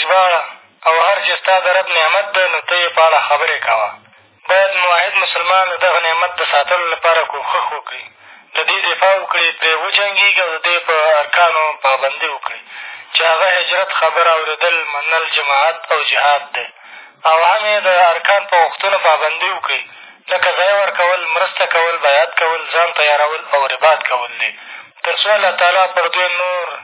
ژباړه، او هر چې ستا د رب نعمت ده نو ته یې په اړه خبرې کوه. باید موحد مسلمان د دغه نعمت د ساتلو لپاره کوښښ وکړي، د دې دفاع وکړي، پرې وجنګېږي او د دې په ارکانو پابندي وکړي چې هغه هجرت، خبره اورېدل، منل، جماعت او جهاد دی او هم یې د ارکان په غوښتنو پابندي وکړي لکه ځای ورکول، مرسته کول، بیعت کول، ځان تیارول او رباط کول دي تر څو الله تعالی پر دوی نور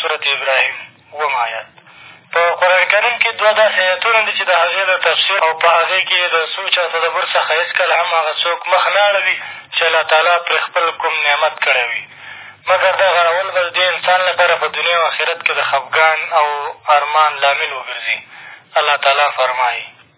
سورة ابراهيم اووم آيت په قرآن کريم کښې دوه داسې آيتونه دي چې د هغې له تفسير او په هغې کښې د سوچ او تدبر څخه هېڅکله هم هغه څوک مخ نه اړوي چې الله تعالی پرې خپل کوم نعمت کړی وي مګر دغه اړول به د دې انسان لپاره په دنيا او آخرت کښې د خفګان او ارمان لامل وګرځي الله تعالی فرمايي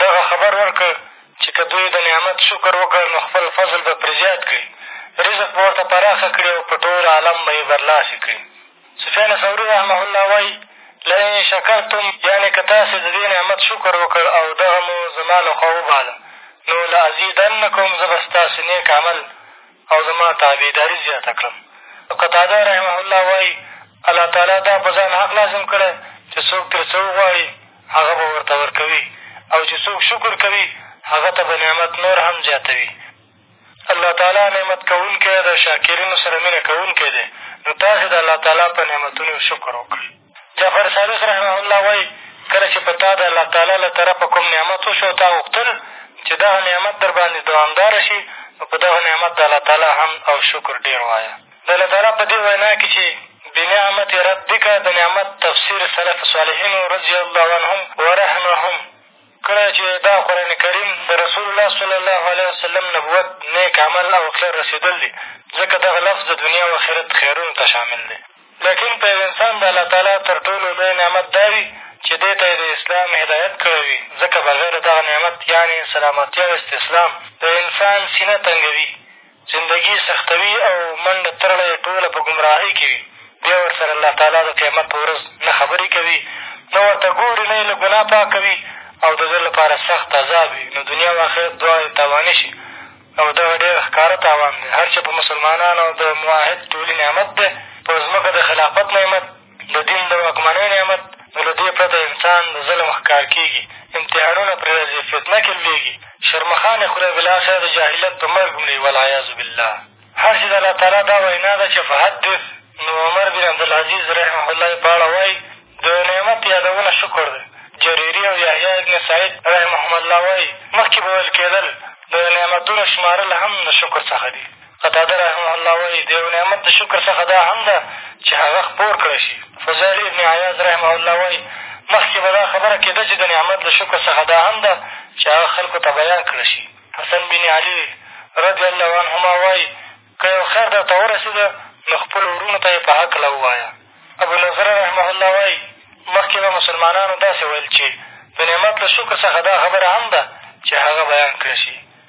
دغه خبر ورکړ چې که دوی د نعمت شکر وکړ، نو خپل فضل به پرې زیات کړي، رزق به ورته پراخه کړي او په ټول عالم به یې برلاسي کړي. سفیان ثوري رحمه الله وایي، لئن شکرتم، یعنې که تاسې د دې نعمت شکر وکړ او دغه مو زما له خوا وباله، نو لازیدنکم، زه به ستاسې نېک عمل او زما تابعداري زیاته کړم. قتاده رحمه الله وایي، الله تعالی دا په ځان حق لازم کړی چې څوک ترې څه وغواړي، هغه به ورته ورکوي او چې څوک شکر کوي هغه ته به نعمت نور هم زیاتوي الله تعالی نعمت کوونکی د شاکرینو سره مینه کوونکی دی نو تاسې د الله تعالی په نعمتونو شکر وکړئ جعفر صادق رحمه الله وایي کله چې په تا د الله تعالی له طرفه کوم نعمت وشو تا غوښتل چې دغه نعمت در باندې دوامداره شي نو په دغه نعمت د الله تعالی حمد او شکر ډېر وایه د الله تعالی په دې وینا کې چې، بنعمت ربک، د نعمت تفسیر سلف صالحینو رضی الله عنهم ورحمهم کړی چې دا قرآن کریم د رسول الله صلی الله علیه وسلم نبوت، نېک عمل او خیر رسېدل دي، ځکه دغه لفظ د دنیا او اخرت خیرونو ته شامل دی. لیکن په یو انسان د الله تعالی تر ټولو لوی نعمت دا وي چې دې ته یې د اسلام هدایت کړی وي، ځکه بغیر دغه نعمت یعنې سلامتیا او استسلام د انسان سینه تنګوي. زندګي یې سختوي او منډه ترړه یې ټوله په ګمراهۍ کي وي، بیا ورسره الله تعالی د قیامت په ورځ نه خبرې کوي، نه ورته ګوري، نه یې له ګناه پاکوي او د ده لپاره سخت عذاب وي، نو دنیا او آخرت دواړه یې تاواني شي او دغه ډېر ښکاره تاوان دی، هر چه په مسلمانانو د مؤحد ټولي نعمت دی، په ځمکه د خلافت نعمت، د دین د واکمنۍ نعمت نو له دې پرته انسان د ظلم ښکار کېږي، امتحانونه پرې راځي، فتنه کې لوېږي، شرمښانې خوري او بالاخره د جاهلیت په مرګ مري والعیاذ بالله. هر چې د الله تعالی دا وینا ده چې فحدث نو عمر بن عبدالعزیز رحمه الله یې په اړه وایي د نعمت یادونه شکر دی جریري او یحیی ابن سعید رحمهما الله وایي مخکې به ویل کېدل د نعمتونو شمارل هم د شکر څخه دي قتاده رحمه الله وایي د یو نعمت د شکر څخه دا هم ده چې هغه خپور کړی شي فضیل ابن عیاض رحمه الله وایي مخکې به دا خبره کېده چې د نعمت له شکر څخه دا هم ده چې هغه خلکو ته بیان کړی شي حسن بن علي رضی الله عنهما وایي که یو خیر در ته ورسېده نو خپلو وروڼو ته یې په هکله ووایه ابو نظره رحمه الله وایي مخکې به مسلمانانو داسې ویل چې د نعمت له شکر څخه دا خبره هم ده چې هغه بیان کړی شي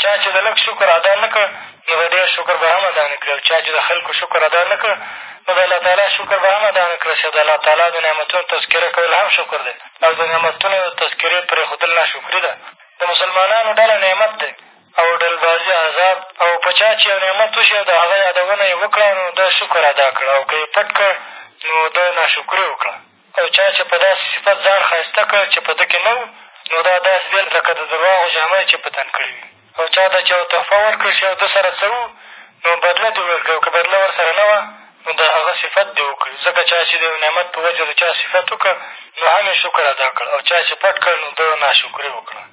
چا چې د لږ شکر ادا نه کړ، نو د ډېر شکر به هم ادا نه کړي او چا چې د خلکو شکر ادا نه کړ، نو د الله تعالی شکر به هم ادا نه کړی شه. د الله تعالی د نعمتونو تذکره کول هم شکر دی او د نعمتونو د تذکرې پرېښودل ناشکري ده. د مسلمانانو ډله نعمت دی او ډلبازي عذاب او په چا چې یو نعمت وشي او د هغه یادونه یې وکړه، نو ده شکر ادا کړ او که یې پټ کړ، نو ده ناشکري وکړه. او چا چې په داسې صفت ځان ښایسته کړ چې په ده کې نه و، نو دا داسې دي لکه د درواغو جامه یې چې په تن کړې وي. او چا ته چې یوه تحفه ورکړل شي او ده سره څه و، نو بدله دې ورکړي او که بدله ورسره نه وه، نو د هغه صفت دې وکړي. ځکه چا چې د یوه نعمت په وجه د چا صفت وکړ، نو هم یې شکر ادا کړ او چا چې پټ کړ، نو ده ناشکري وکړه.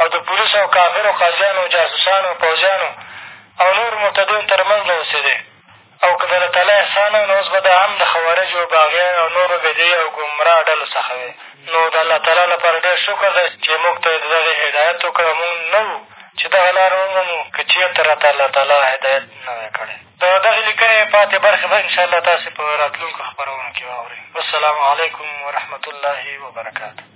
او د پولیسو او کافرو قاضیانو او جاسوسانو او پوځیانو او نورو مرتدینو تر منځ به اوسېدی او که د الله تعالی احسان و نو اوس به دا هم د خوارجو او باغیانو او نورو بدعي او ګمراه ډلو څخه وی نو د الله تعالی لپاره ډېر شکر دی چې موږ ته یې د دغې هدایت وکړ او موږ نه وو چې دغه لاره ومومو که چېرته راته الله تعالی هدایت نه وی کړی د دغې لیکنې پاتې برخې به انشاءالله تاسې په راتلونکو خپرونو کښې واورئ والسلام علیکم ورحمة الله وبرکاته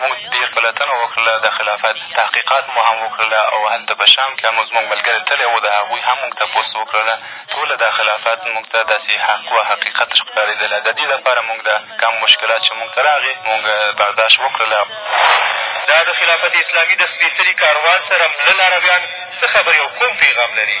موږ ډېر پلټنه وکړله، د خلافت تحقیقات مو هم وکړله او هلته په شام کښې هم زموږ ملګري تللي وو، د هغوی هم موږ تپوس وکړله، ټوله دا خلافت موږ ته داسې حق و حقیقت ښکارېدله، د دې لپاره موږ دا کم مشکلات چې موږ ته راغې موږ برداشت وکړله. دا د خلافت اسلامي د سپېڅلي کاروان سره مله لارویان څه خبرې او کوم پېغام لري؟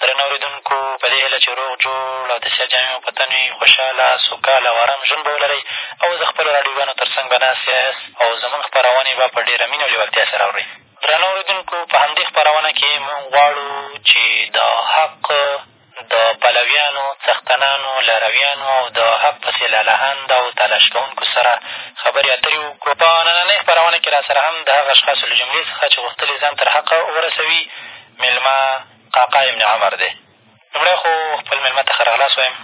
درنه اورېدونکو! په دې هیله چې روغ جوړ او د صحت جامې مو په تن وي، خوشحاله، سوکاله او ارام ژوند به ولرئ او د خپلو راډیوګانو تر څنګ به ناست یاست او زمونږ خپرونې به په ډېره مینه او لېوالتیا سره اورئ. درنو اورېدونکو! په همدې خپرونه کې مونږ غواړو چې د حق د پلویانو، څښتنانو، لارویانو او د حق پسې لالهاند او تلاش کوونکو سره خبرې اترې وکړو. په نننۍ خپرونه کې راسره هم د هغه اشخاصو له جملې څخه چې غوښتل یې ځان تر حقه ورسوي، مېلمه، قعقاع ابن عمر دی. لومړی خو خپل مېلمه ته ښه راغلاست وایم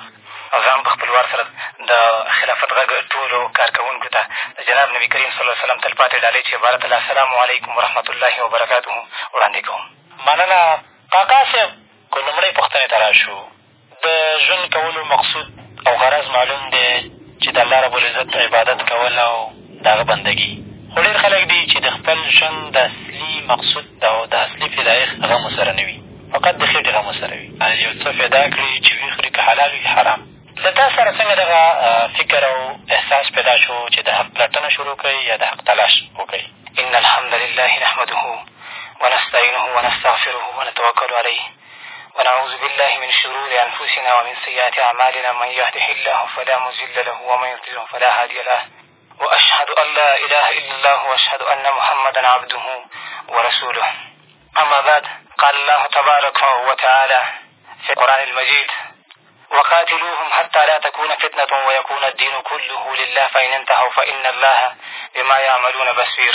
او ځان په خپل وار سره د خلافت غږ ټولو کارکوونکو ته د جناب نبي کریم صلی الله وسلم تلپاتې ډالۍ چې عبارت له السلام علیکم ورحمت الله وبرکاته وړاندې کوم. مننه قعقاع صاحب! که لومړۍ پوښتنې ته را شو، د ژوند کولو مقصود او غرض معلوم دی چې د الله رب العزت عبادت کول او د هغه بندګي خو ډېر خلک دي چې د خپل ژوند د اصلي مقصود او د اصلي پیدایښت غم ورسره نه وي فقط د خېټې غم ورسره وي یو څه پیدا کړي چې ویې خوري که حلال وي حرام له تا سره څنګه دغه فکر او احساس پیدا شو چې د حق پلټنه شروع کړئ یا د حق تلاش وکړئ ان الحمد لله نحمده ونستعینه ونستغفره ونتوکل علیه ونعوذ بالله من شرور أنفسنا ومن سيئات أعمالنا من يهده الله فلا مزل له ومن يضلل فلا هادي له وأشهد أن لا إله إلا الله وأشهد أن محمدا عبده ورسوله أما بعد قال الله تبارك وتعالى في القرآن المجيد وقاتلوهم حتى لا تكون فتنة ويكون الدين كله لله فإن انتهوا فإن الله بما يعملون بصير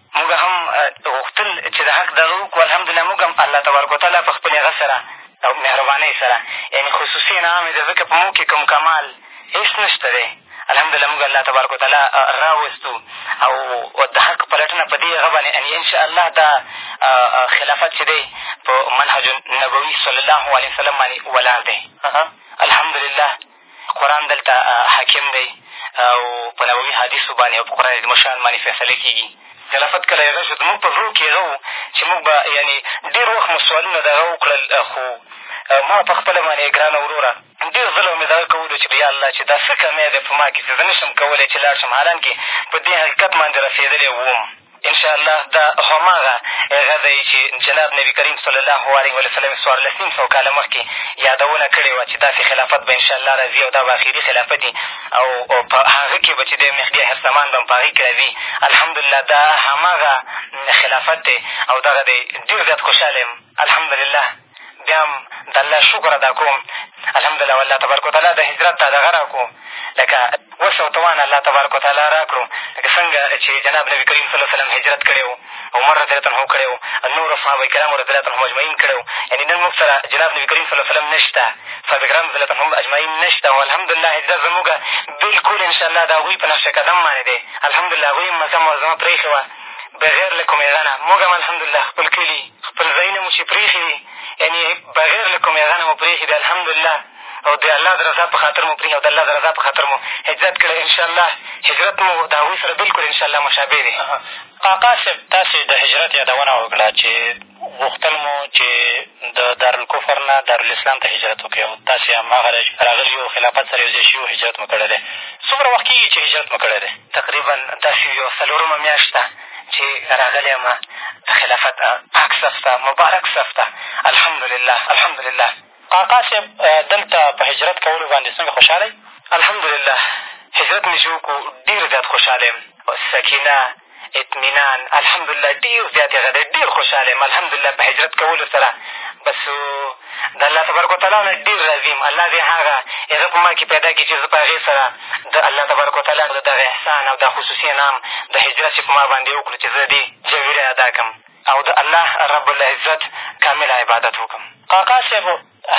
موږ هم غوښتل چې د حق دعوه وکړو، الحمدالله موږ هم الله تبارک وتعالی په خپل هغه سره او مهربانۍ سره یعنې خصوصي انعام یې دی ځکه په موږ کښې کوم کمال هېڅ نه شته دی الحمدالله موږ الله تبارک وتعالی راوستو او د حق پلټنه په دې هغه باندې یعنې انشاءالله دا خلافت چې دی په منهج النبوي صلی الله علیه وسلم باندې ولاړ دی الحمدالله قرآن دلته حاکم دی او په نبوي حدیثو باندې او په قرآن مشان باندې فیصله کېږي خلافت کله هغه شو زموږ په زړو کښې هغه وو چې موږ به یعنې ډېر وخت مو سوالونه دغه وکړل خو ما په خپله باندې ګرانه وروره ډېر ظلم مې دغه کولو چې یا الله چې دا څه کمی دی په ما کښې چې زه نه شم کولی چې لاړ شم حالانکې په دې حقیقت باندې رسېدلی وم ان شاء الله دا هماغه هغه دی چې جناب نبي کریم صلی الله علیه وسلم یې څوارلس نیم سوه کاله مخکې یادونه کړې وه چې داسې خلافت به ان شاء الله را ځي او دا به اخري خلافت وي او په هغه کښې به چې دی مهدي حرسمان به هم په هغې کښې را ځي الحمدلله دا هماغه خلافت دی او دغه دی ډېر زیات خوشحاله یم الحمدلله بیا هم د الله شکر ادا کوم الحمدالله او الله تبارک وتعالی د هجرت دا دغه را کړو لکه وس او توان الله تبارک وتعالی را کړو لکه څنګه چې جناب نبي کریم صلی الله وسلم هجرت کړی و عمر رضی الله عنه کړی و نورو صحابه کرامو رضی الله عنهم اجمعین کړی و یعنې نن موږ سره جناب نبي کریم صلی وسلم نه شته صحابه کرام رضی الله عنهم اجمعین نه شته او الحمدلله هجرت زموږ بلکل انشاءالله د هغوی په نقش قدم باندې دی الحمدلله هغوی هم مزه معظمه پرېښې وه بغیر له کومې غنه موږ هم الحمدلله خپل کلي خپل ځایونه مو چې پرېښي دي یعنې بغیر له کوم هغه نه مو پرېښي دي الحمدلله او د الله د رضا په خاطر مو پرېښي او د الله د رضا په خاطر مو هجرت کړی انشاءالله هجرت مو د هغوی سره بلکل انشاءالله مشابه دی قعقاع صاحب تاسې د هجرت یادونه وکړه چې غوښتل مو چې د دارالکفر نه دارالاسلام ته هجرت وکړئ او تاسې هماغه راغلي یو خلافت سره یو ځای شوي هجرت مو کړی دی څومره وخت کېږي چې هجرت مو کړی دی تقریبا داسې یوه څلورمه میاشت ده چې راغلی یم د خلافت پاک صف ته مبارک صف ته الحمدلله الحمدلله قاقا صاحب دلته په هجرت کولو باندې څنګه خوشحاله یې الحمدلله هجرت مې چې وکړو ډېر زیات خوشحاله یم سکینه اطمینان الحمدلله ډېر زیات هغه دی ډېر خوشحاله یم الحمدلله په هجرت کولو سره بس د الله تبارک و تعالی نه ډېر راضي یم، الله دې هغه هغه په ما کښې پیدا کړي چې زه په هغې سره د الله تبارک و تعالی د دغه احسان او دا خصوصي انعام د هجرت چې په ما باندې وکړو چې زه د دې جویره ادا کړم او د الله رب العزت کامل عبادت وکړم. قاقا صاحب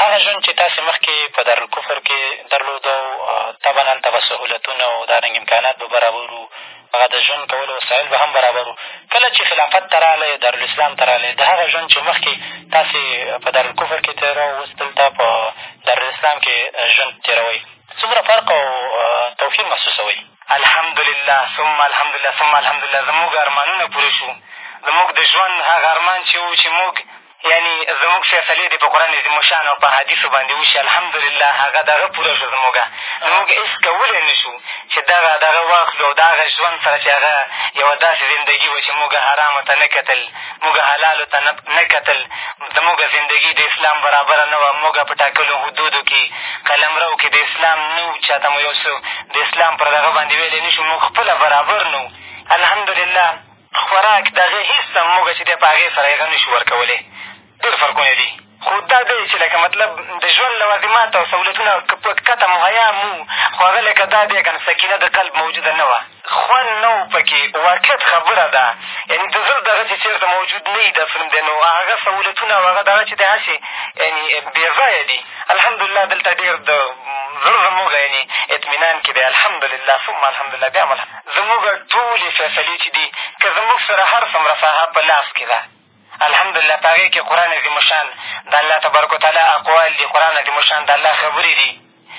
هغه ژوند چې تاسې مخکې په دارالکفر کې درلود او طبعا هلته به سهولتونه او دارنګ امکانات به برابر وو هغه د ژوند کولو وسایل به هم برابر وو. کله چې خلافت ته راغلئ، دارالاسلام ته راغلئ، د هغه ژوند چې مخکې تاسې په دارالکفر کې تېراوه، اوس دلته په دارالاسلام کې ژوند تېروئ، څومره فرق او توپیر محسوسوئ؟ الحمدلله ثم الحمدلله ثم الحمدلله زموږ ارمانونه پوره شو، زموږ د ژوند هغه ارمان چې و چې موږ یعنې زموږ فیصلې دې په قرآن عظیم الشان او په احادیثو باندې وشي، الحمدلله هغه دغه پوره شو زموږ، نو موږ هېڅ کولی نه شو چې دغه دغه واخلو او د هغه ژوند سره چې هغه یوه داسې زندګي وه چې موږ حرامو ته نه کتل، موږ حلالو ته نه کتل، زموږ زندګي د اسلام برابره نه وه، موږ په ټاکلو حدودو کې، قلمرو کې د اسلام نه وو، چا ته مو یو څه د اسلام پر دغه باندې ویلی نه شو، موږ خپله برابر نه وو، الحمدلله. خوراک د هغه هېڅ څه موږ چې دی په هغې سره هغه نه شو ورکولی ډېر فرقونه دي خو دا دی چې لکه مطلب د ژوند لوازمات او سهولتونه که په کته مهیا هم وو خو هغه لکه دا دی که نه سکینه د قلب موجوده نه وه خوند نه و په کې واقعیت خبره ده یعنې د زړه دغه چې چېرته موجود نه وي دا فلم دی نو هغه سهولتونه او هغه دغه چې دی هسې یعنې بې ځایه دي الحمدلله دلته ډېر د زړه زموږ یعنې اطمینان کې دی الحمدلله ثم الحمدلله بیا هم زموږ ټولې فیصلې چې دي که زموږ سره هر څومره ساحه په لاس کښې ده الحمدالله په هغې کښې قرآن عظیم الشان د الله تبارک وتعالی اقوال دي قرآن عظیم الشان د الله خبرې دي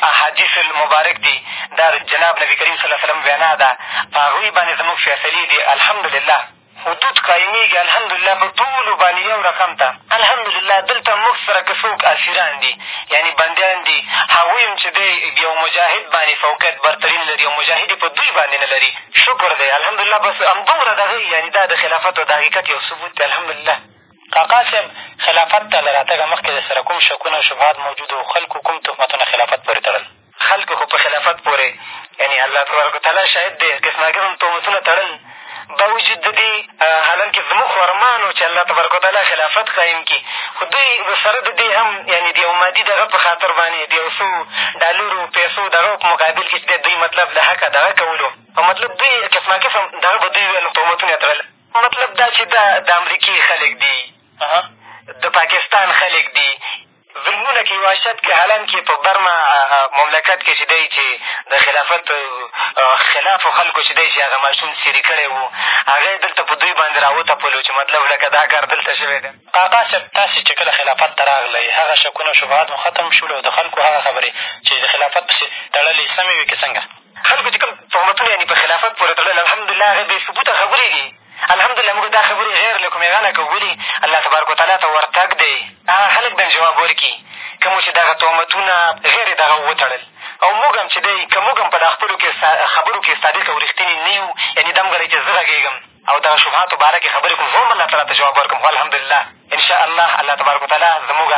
احادیث المبارک دي دا جناب نبي کریم صلی وسلم وینا ده په هغوی باندې زموږ فیصلې دي الحمدالله حدود قایمېږي الحمدالله په ټولو باندې یو رقم ته الحمدالله دلته موږ سره که څوک اسیران دي یعنې بندیان دي هغوی هم چې دی یو مجاهد باندې فوقیت برتري نه لري او مجاهد یې په دوی باندې نه لري شکر دی الحمدالله بس همدومره دغه یي یعنې دا د خلافت او د حقیقت یو ثبوت دی الحمدالله کاکا صاحب خلافت ته له راتګه مخکې درسره کوم شکونه او شبهات موجود وو خلکو کوم تهمتونه خلافت پورې تړل خلکو خو په خلافت پورې یعنې الله تبارک وتعالی شاهد دی قسماقسم تهمتونه تړل باوجود د دې حالان کښې زموږ خو ارمان و چې الله تبارک وتعالی خلافت قایم کړي خو دوی سره د دې هم یعنې د یو مادي دغه په خاطر باندې د یو څو ډالرو پیسو دغه په مقابل کښې چې دی دوی مطلب له حقه دغه کولو او مطلب دوی قسما قسم دغه به دوی ویل تهمتونه یې تړل مطلب دا چې دا د امریکې خلک دي د پاکستان خلک دي ظلمونه کوي وحشت کوي حالانکې په برمه مملکت کښې چې دی چې د خلافت خلاف خلکو چې دی چې هغه ماشوم څیري کړی وو هغه یې دلته په دوی باندې را وتپلو چې مطلب لکه دا کار دلته شوی دی قعقاع صاحب تاسې چې کله خلافت ته راغلئ هغه شکونه شبهات مو ختم شول او د خلکو هغه خبرې چې د خلافت پسې تړلې سمې وې که څنګه خلکو چې کوم تهمتونه یعنې په خلافت پورې تړل الحمدالله هغه بې ثبوته خبرې دي الحمدالله موږ دا خبرې غیر له کومې غله کوو ولې الله تبارک وتعالی ته ورتګ دی هغه خلک به هم ځواب ورکړي که مو چې دغه تهمتونه غیر دغه وتړل او موږ هم چې دی که موږ هم په دا خپلو کې خبرو کې صادق او رښتیني نه یو یعنې دم ګړی چې زه غږېږم او دغه شبهاتو باره کې خبرې کوم زه هم الله تعالی ته جواب ورکړم خو الحمدلله انشاءالله الله تبارک وتعالی زموږ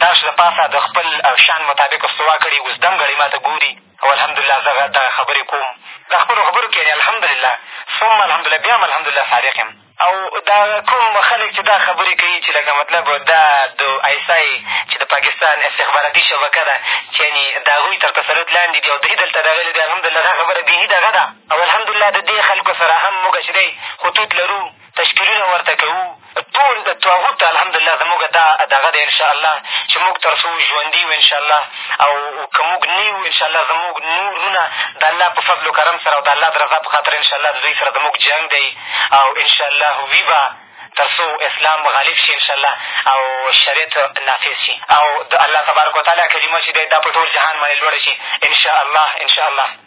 دعرش د پاسه د خپل شان مطابق استوا کړي اوس دم ګړی ما ته ګوري او الحمدالله زه دغه خبرې کوم د خپلو خبرو کښې یعنې الحمدالله ثم الحمدالله بیا هم الحمدالله صادق یم او دا کوم خلک چې دا خبرې کوي چې لکه مطلب دا د ایس آی چې د پاکستان استخباراتي شبکه ده چې یعنې د هغوی تر تسلط لاندې دي او دوی دلته راغلي دي الحمدالله دا خبره دیني دغه ده او الحمدالله د دې خلکو سره هم موږ چې دی خطوط لرو تشکیلونه ورته کوو ټول د طاغوت الحمدالله زموږ دا دغه دی انشاءالله چې موږ تر څو ژوندي یو انشاءالله او که موږ نه یو انشاءالله زموږ نور وروڼه د الله په فضل و کرم سره او د الله د رضا په خاطر انشاءالله د دوی سره زموږ جنګ دی او انشاءالله وي به تر څو اسلام غالب شي انشاءالله او شریعت نافظ شي او د الله تبارک وتعالی کلمه چې دی دا په ټول جهان باندې لوړه شي انشاءالله انشاءالله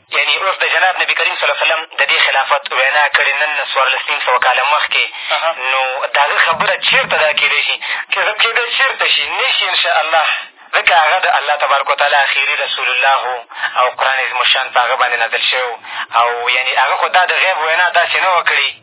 یعنې اوس د جناب نبي کریم صلی وسلم د دې خلافت وینا کړې نن نه څوارلس نیم سوه کاله مخکې نو د هغه خبره چېرته دا کېدای شي کېدای کېدای چېرته شي نه شي انشاءالله ځکه هغه د الله تبارک وتعالی اخري رسول الله و او قرآن عظیم الشان په هغه باندې نازل شوی او یعنې هغه خو دا د غیب وینا داسې نه وه کړې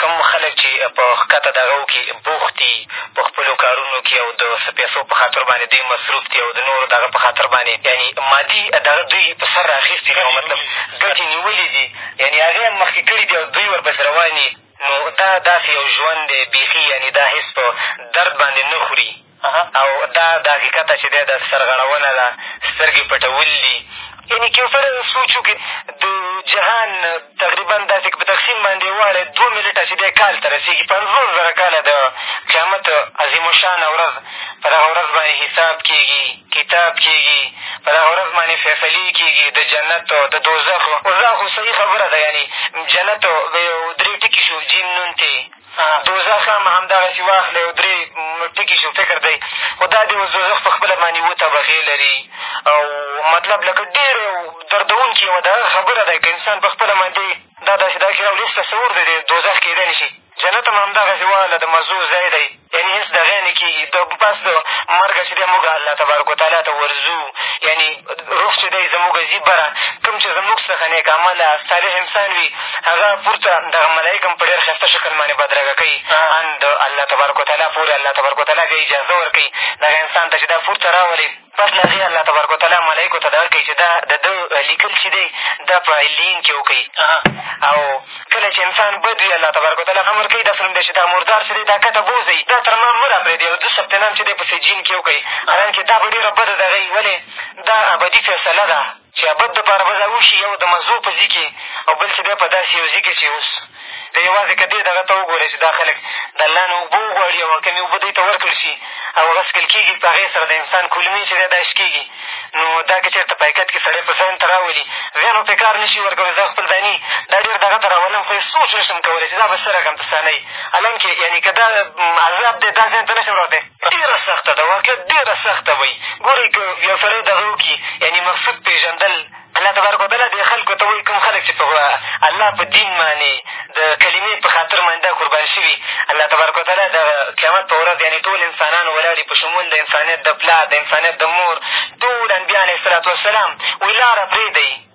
کوم خلک چې په ښکته دغو کښې بوخت دي په خپلو کارونو کښې او د څه پیسو په خاطر باندې دوی مصروف دي او د نورو دغه په خاطر باندې یعنې مادي دغه دوی په سر را اخېستي دي او مطلب ګټې نیولې دي یعنې هغې هم مخکې کړي دي او دوی ورپسې روان دي نو دا داسې یو ژوند دی بیخي یعنې دا هېڅ په درد باندې نه خوري او دا د حقیقته چې دی دا سرغړونه ده، سترګې پټول دي. یعنې که یو سړی سوچ وکړي د جهان تقریبا داسې که په تقسیم باندې یې وواړی دوه منټه چې دی کال ته رسېږي پنځوس زره کاله د قیامت عظیم الشانه ورځ په دغه ورځ باندې حساب کېږي کتاب کېږي په دغه ورځ باندې فیصلې کېږي د جنت د دوزخ اوس دا خو صحیح خبره ده یعنې جنت درې ټکي شو جیم نون تې دوزخ هم همدغسې واخلئ او درې ټکي شو فکر دی خو دا دې اوس دوزخ په خپله باندې اووه طبقې لري او مطلب لکه ډېر دردوونکې یوه دغه خبره ده که انسان په خپله باندې دا داسې دا چې هېڅ تصور دی د دوزخ کېدای نه شي جنت هم همدغسې واله د مزو ځای دی یعنې هېڅ دغه نه کېږي د پس د مرګه چې دی موږ الله تبارک وتعالی ته ورځو یعنې روح چې دی زموږ ځي بره کوم چې زموږ څخه نیک عمله صالح انسان وي هغه پورته دغه ملایک هم په ډېر ښایسته شکل باندې بدرګه کوي ان د الله تبارک وتعالی پورې الله تبارک وتعالی بیا اجازه ورکوي دغه انسان ته چې دا پورته راولي پس له هغې الله تبارک وتعالی ملایکو ته دغه کوي چې دا د ده لیکل چې دی دا په علیین کښې وکړي او کله چې انسان بد وي الله تبارک وتعالی امر کوي داسې نوم دی چې دا مردار چې دی دا کته بوځئ دا تر ما مه راپرېږدئ او د ثبت نام چې دی په سجین کښې وکړئ حالانکې دا به ډېره بده دغه وي ولې دا ابدي فیصله ده چې ابد دپاره به دا وشي یو د مزو په ځي کښې او بل چې بیا په داسې یو ځي کښې چې اوس ته یوازې که دې دغه ته وګورې چې دا خلک د الله نه اوبه وغواړي او کمې اوبه دوی ته ورکړل شي او هغه څکل کېږي په هغې سره د انسان کولمې چې دی دا شکېږي نو دا که چېرته په حقیقت کښې سړی په ذهن ته راولي ذهن ورته کار نه شي ورکولی زه خپل ځاني دا ډېر دغه ته راولم خو یې سوچ نه شم کولی چې دا به څه رقم ته سړی حالانکې یعنې که دا عذاب دی دا ذهن ته نه شم راوتلی ډېره سخته ده واقعا ډېره سخته به وي ګورئ که یو سړی دغه وکړي یعنې مقصود پېژندل الله تبارک وتعالی دې خلکو ته وایي کوم خلک چې په الله په دین باندې د کلمې په خاطر باندې دا قربان شوي الله تبارک وتعالی د قیامت په ورځ یعنې ټول انسانان ولاړ په شمول د انسانیت د پلار د انسانیت د مور ټول انبیا علیه صلات وسلام وایي لاره پرېږدئ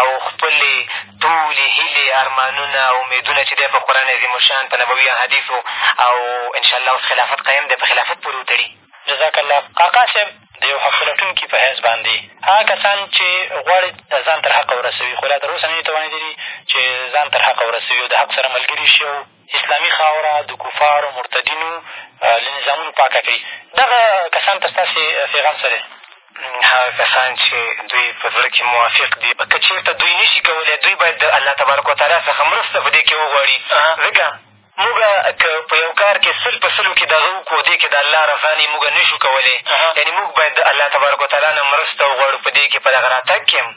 او خپلې ټولې هیلې، ارمانونه او امېدونه چې دی په قرآن عظیم الشان، په نبوي احادیثو او ان شاء الله اوس خلافت قایم دی، په خلافت پورې وتړي. جزاک الله کاکا صاحب د یو حق لټونکي په حیث باندې هغه کسان چې غواړي ځان تر حقه ورسوي خو لا تر اوسه نه دي توانېدلي چې ځان تر حقه ورسوي او د حق سره ملګري شي او اسلامي خاوره د کفارو مرتدینو له نظامونو پاکه کړي دغه کسان په ستاسې پیغام څه دی هغه کسان چې دوی په زړه کښې موافق دي که چېرته دوی نه شي کولی دوی باید د الله تبارک وتعالی څخه مرسته په دې کښې وغواړي ځکه موږ که په یو کار کښې سل په سلو کښې دغه وکړو دې کښې د الله رضا نه موږ نه شو کولی یعنې موږ باید د الله تبارک وتعالی نه مرسته وغواړو په دې کښې په دغه راتګ کښې هم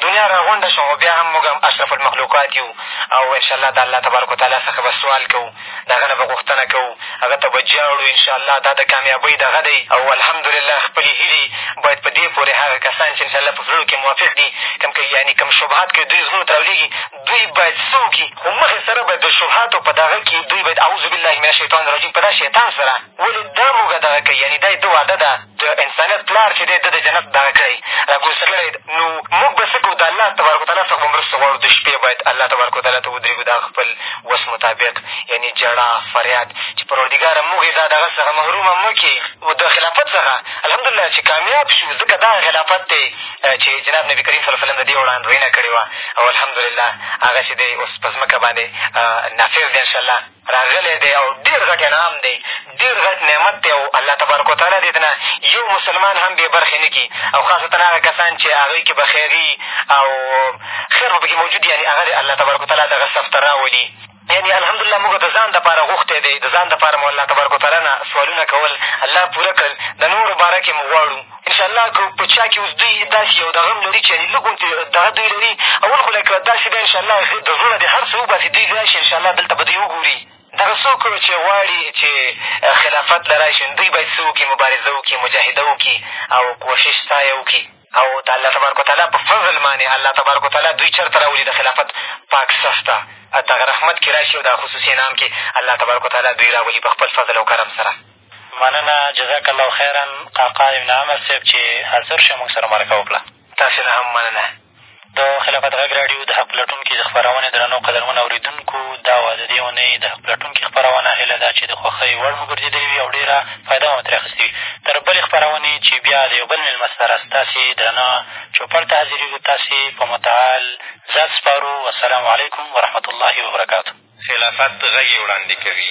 دنیا را غونډه شوه او بیا هم موږ هم اشرف المخلوقات یو او ان شاء الله د الله تبارک و تعالی څخه به سوال کوو د هغه نه به غوښتنه کوو هغه ته به ژاړو ان شاء الله دا د کامیابۍ دغه دی او الحمد لله خپلې هیلې باید په دې پورې هغه کسان چې ان شاء الله په زړونو کښې موافق دي کوم که یعنې کوم شبهات کښې دوی زړونو ته راولېږي دوی باید څه وکړي خو مخې سره باید د شبهاتو په دغه کښې دوی باید اعوذ بالله من الشیطان الرجیم په دا شیطان سره ولې دا موږ دغه کوي یعنې دا یې ده وعده ده د انسانیت پلار چې دی ده د جنت دغه کړی راکوزه کړی نو موږ به څه کوو د الله تبارک وتعالی څخه به مرسته غواړو د شپې باید الله تبارک وتعالی ته ودرېږو د هغه خپل وس مطابق یعنې ژړا فریاد چې پروردګاره موږ یې دا دغه څخه محرومه مه کړې د خلافت څخه الحمدلله چې کامیاب شو ځکه دا خلافت دی چې جناب نبي کریم صلی وسلم د دې وړاندوینه کړې وه او الحمدلله هغه چې دی اوس په ځمکه باندې نافظ دی انشاءالله راغلی دی او ډېر غټ انعام دی ډېر غټ نعمت دی او الله تبارک وتعالی دې نه یو مسلمان هم بې برخې نه کړي او خاصتا هغه کسان چې هغوی کښې به خیري او خیر به پکې موجود یعنې هغه دې الله تبارک وتعالی دغه صف ته راولي یعنې الحمدلله موږ د ځان دپاره غوښتی دی د ځان دپاره مو الله تبارک وتعالی نه سوالونه کول الله پوره کړل د نورو باره کښې مو غواړو انشاالله که په چا کښې اوس دوی داسې یو دغه هم لري چې یعنې لږ غوندې دغه دوی لري اول خو لکه داسې بیا انشاالله د زړونه دې هر څه وباسي دوی ځای شي انشاالله دلته به دوی وګوري دغه څوک چې غواړي چې خلافت له راشي نو دوی باید څه وکړي مبارزه وکړي مجاهده وکړي او کوشش سعیه وکړي او د الله تبارک وتعالی په فضل باندې الله تبارک وتعالی دوی چېرته را ولي د خلافت پاک صف ته دغه رحمت کښې را شي او دغه خصوصي انعام کښې الله تبارک وتعالی دوی را ولي په خپل فضل او کرم سره مننه جزاک الله خیرا قعقاع ابن عمرو صاحب چې حاضر شو موږ سره مرکه وکړه. تاسې نه هم مننه. د خلافت غږ راډیو د حق پلټونکي د خپرونې درنو قدرمنو اورېدونکو دا وه د دې اونۍ د حق پلټونکي خپرونه هیله ده چې د خوښۍ وړ مو ګرځېدلې وي او ډېره فایده مو ترې اخېستې وي تر بلې خپرونې چې بیا د یو بل مېلمه سره ستاسې درنه چوپړ ته حاضرېږو تاسې په متعال ذات سپارو والسلام علیکم ورحمت الله وبرکاتو خلافت غږ یې وړاندې کوي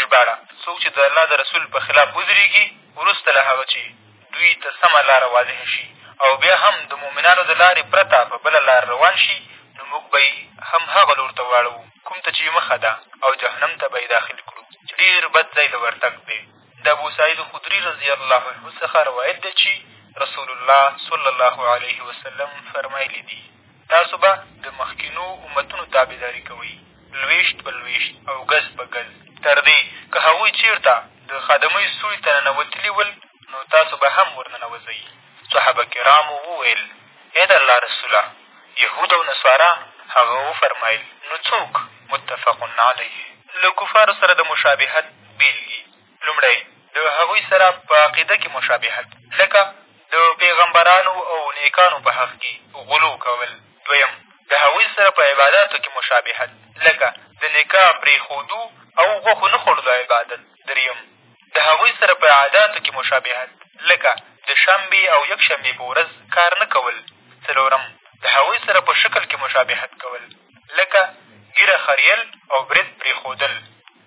ژباړه، څوک چې د الله د رسول په خلاف ودرېږي وروسته له هغه چې دوی ته سمه لاره واضحه شي او بیا هم د مؤمنانو د لارې پرته په بله لار روان شي نو موږ به یې هم هغه لور ته واړوو کوم ته چې یې مخه ده او جهنم ته به یې داخل کړو چې ډېر بد ځای د ورتګ دی د ابوسعید خدري رضی الله عنه څخه روایت دی چې رسول الله صلی الله علیه وسلم فرمایلي دي تاسو به د مخکینو امتونو تابعداري کوئ، لوېشت په لوېشت او ګز په ګز، تر دې که هغوی چېرته د خادمۍ سوړي ته ننوتلي ول، نو تاسو به هم ور ننوځئ. صحابه کرامو وویل، ای د الله رسوله! یهود او نصارا؟ هغه وفرمایل، نو څوک؟ متفق علیه. له کفارو سره د مشابهت بېلګې. لومړی، د هغوی سره په عقیده کښې مشابهت، لکه د پیغمبرانو او نېکانو په حق کښې غلو کول. دویم، د هغوی سره په عباداتو کښې مشابهت، لکه د نکاح پرېښودو او غوښو نه خوړلو عبادت. درېیم، د هغوی سره په عاداتو کښې مشابهت، لکه د شنبې او یکشنبې په ورځ کار نه کول. څلورم، د هغوی سره په شکل کښې مشابهت کول، لکه ږیره خریل او برېت پرېښودل.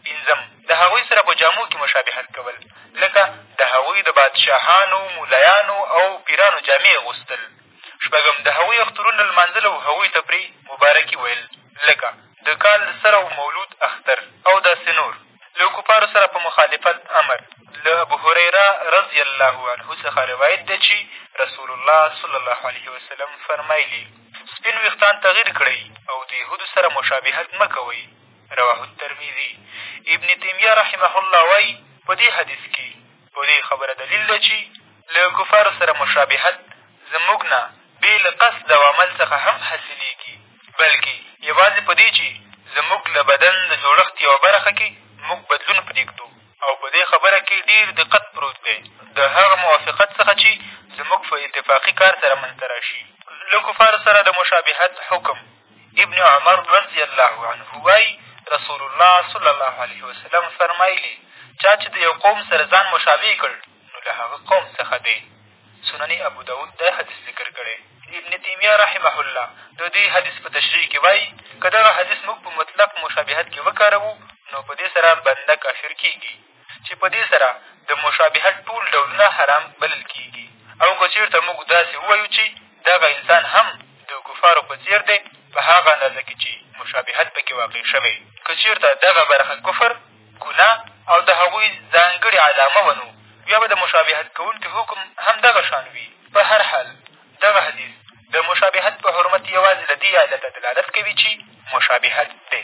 پنځم، د هغوی سره په جامو کښې مشابهت کول، لکه د هغوی د بادشاهانو، ملایانو او پیرانو جامې اغوستل. شپږم، د هغوی اخترونه لمانځل او هغوی ته پرې مبارکي ویل، لکه د کال سر او مولود اختر او داسې نور. له کفارو سره په مخالفت امر، له ابوهریرة رضی الله عنه څخه روایت دی چې رسول الله صلی الله علیه وسلم فرمایلي، سپین وېښتان تغیر کړئ او د یهودو سره مشابهت مه کوئ. رواه الترمذي ابن تیمیه رحمه الله وایي په دې حدیث کښې په دې خبره دلیل ده چې له کفارو سره مشابهت زموږ نه بې له قصد او عمل څخه هم حاصلېږي بلکې یوازې په دې چې زموږ له بدن د جوړښت یوه برخه کې موږ بدلون پرېږدو او په دې خبره کې ډېر دقت پروت دی د هغه موافقت څخه چې زموږ په اتفاقي کار سره منځته را شي له کفارو سره د مشابهت حکم ابن عمر رضی الله عنه وایي رسول الله صلی الله علیه وسلم فرمایلي چا چې د یو قوم سره ځان مشابه کړ نو له هغه قوم څخه دی سنن ابو داود دا حدیث ذکر کړی ابن تیمیه رحمه الله د دې حدیث په تشریح کې وایي که دغه حدیث موږ په مطلق مشابهت کې وکاروو نو په دې سره بنده کافر کېږي چې په دې سره د مشابهت ټول ډولونه حرام بلل کېږي او که چېرته موږ داسې ووایو چې دغه انسان هم د کفارو په څېر دی په هغه اندازه کې چې مشابهت پکې واقع شوی که چېرته دغه برخه کفر ګناه او د هغوی ځانګړې علامه وه نو بیا به د مشابهت کوونکي حکم هم دغه شان وي په هر حال دغه حدیث د مشابهت په حرمت یوازې له دې علته دلالت کوي چې مشابهت دی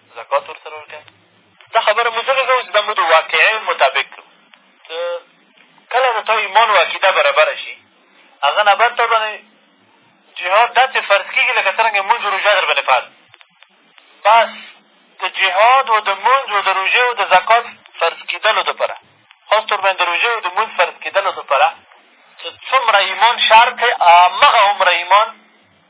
زکات ورسره ورکوي دا خبره مو ځکه کوو چې دا مو د واقعې مطابق کړو ته کله د تا ایمان و عقیده برابره شي هغه نه بعد تا باندې جهاد داسې فرض کېږي لکه څرنګه مونځ روژه در باندې فرض بس د جهاد و د مونځ و د روژې و د زکات فرض کېدلو دپاره خاص طور باندې د روژې و د مونځ فرض کېدلو دپاره چې څومره ایمان شرط دی همغه عمره ایمان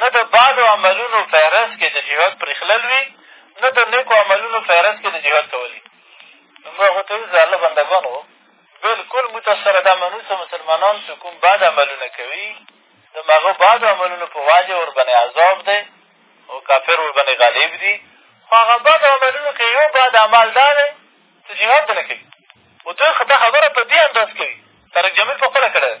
نه د بدو عملونو فهرست کښې د جهاد پرېښلل وي نه د نېکو عملونو فهرست کښې د جهاد کول وي نو موږ هغو ته د الله بندګان وو بلکل موږ تاسو سره دا منو چې مسلمانان چې کوم بد عملونه کوي د هغه بدو عملونو په وجه ورباندې عذاب دی او کافر ورباندې غالب دي خو هغه بدو عملونو کښې یو بد عمل دا دی چې جهاد نه کوي خو دوی دا خبره په دې انداز کوي طارق جمیل په خپله کړې ده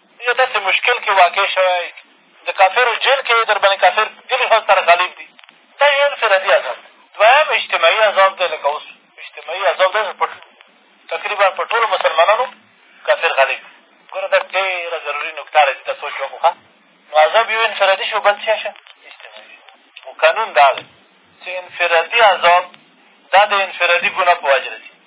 یو داسې مشکل کښې واقع شوی د کافرو جېل کښې یې در باندې کافر دې لحاظ سره غالب دي دا یو انفرادي عذاب دی دویم اجتماعي عذاب دی لکه اوس اجتماعي عذاب دی چې په تقریبا په ټولو مسلمانانو کافر غالب دي ګوره دا ډېره ضروري نکته ده چې ته سوچ وکړو نو عذاب یو انفرادي شو بل څه شه اجتماعي خو قانون دا دی چې انفرادي عذاب دا د انفرادي ګناه په وجه راځي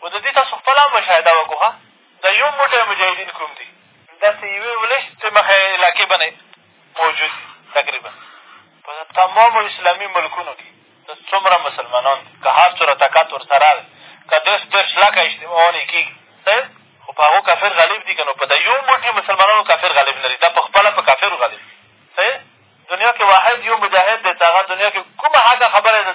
خو د دې تاسو خپله هم مشاهده وکړو دا یو موټی مجاهدین کوم دي داسې یوې ولسې مخه علاقې باندې موجود دي تقریبا په تمامو اسلامي ملکونو کښې ته څومره مسلمانان دي که هر څومره طاقت ور سره دی که دېرش دېرش لاکه اجتماعان یې کېږي صحیح خو په هغو کافر غالب دي که نو په دا یو موټي مسلمانانو کافر غالب نه دي دا په خپله په کافرو غالب دي صحیح دنیا کښې واحد یو مجاهد دی چې هغه دنیا کښې کومه هغه خبره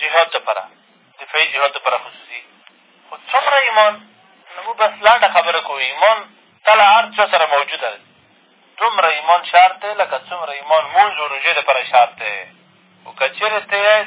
جهاد دپاره دفاعي جهاد دپاره خصوصي خو څومره ایمان نو موږ بس لنډه خبره کوو ایمان تله هر چا سره موجوده دی دومره ایمان شرط دی لکه څومره ایمان مونځ و روژې دپاره شرط دی خو که چېرې ته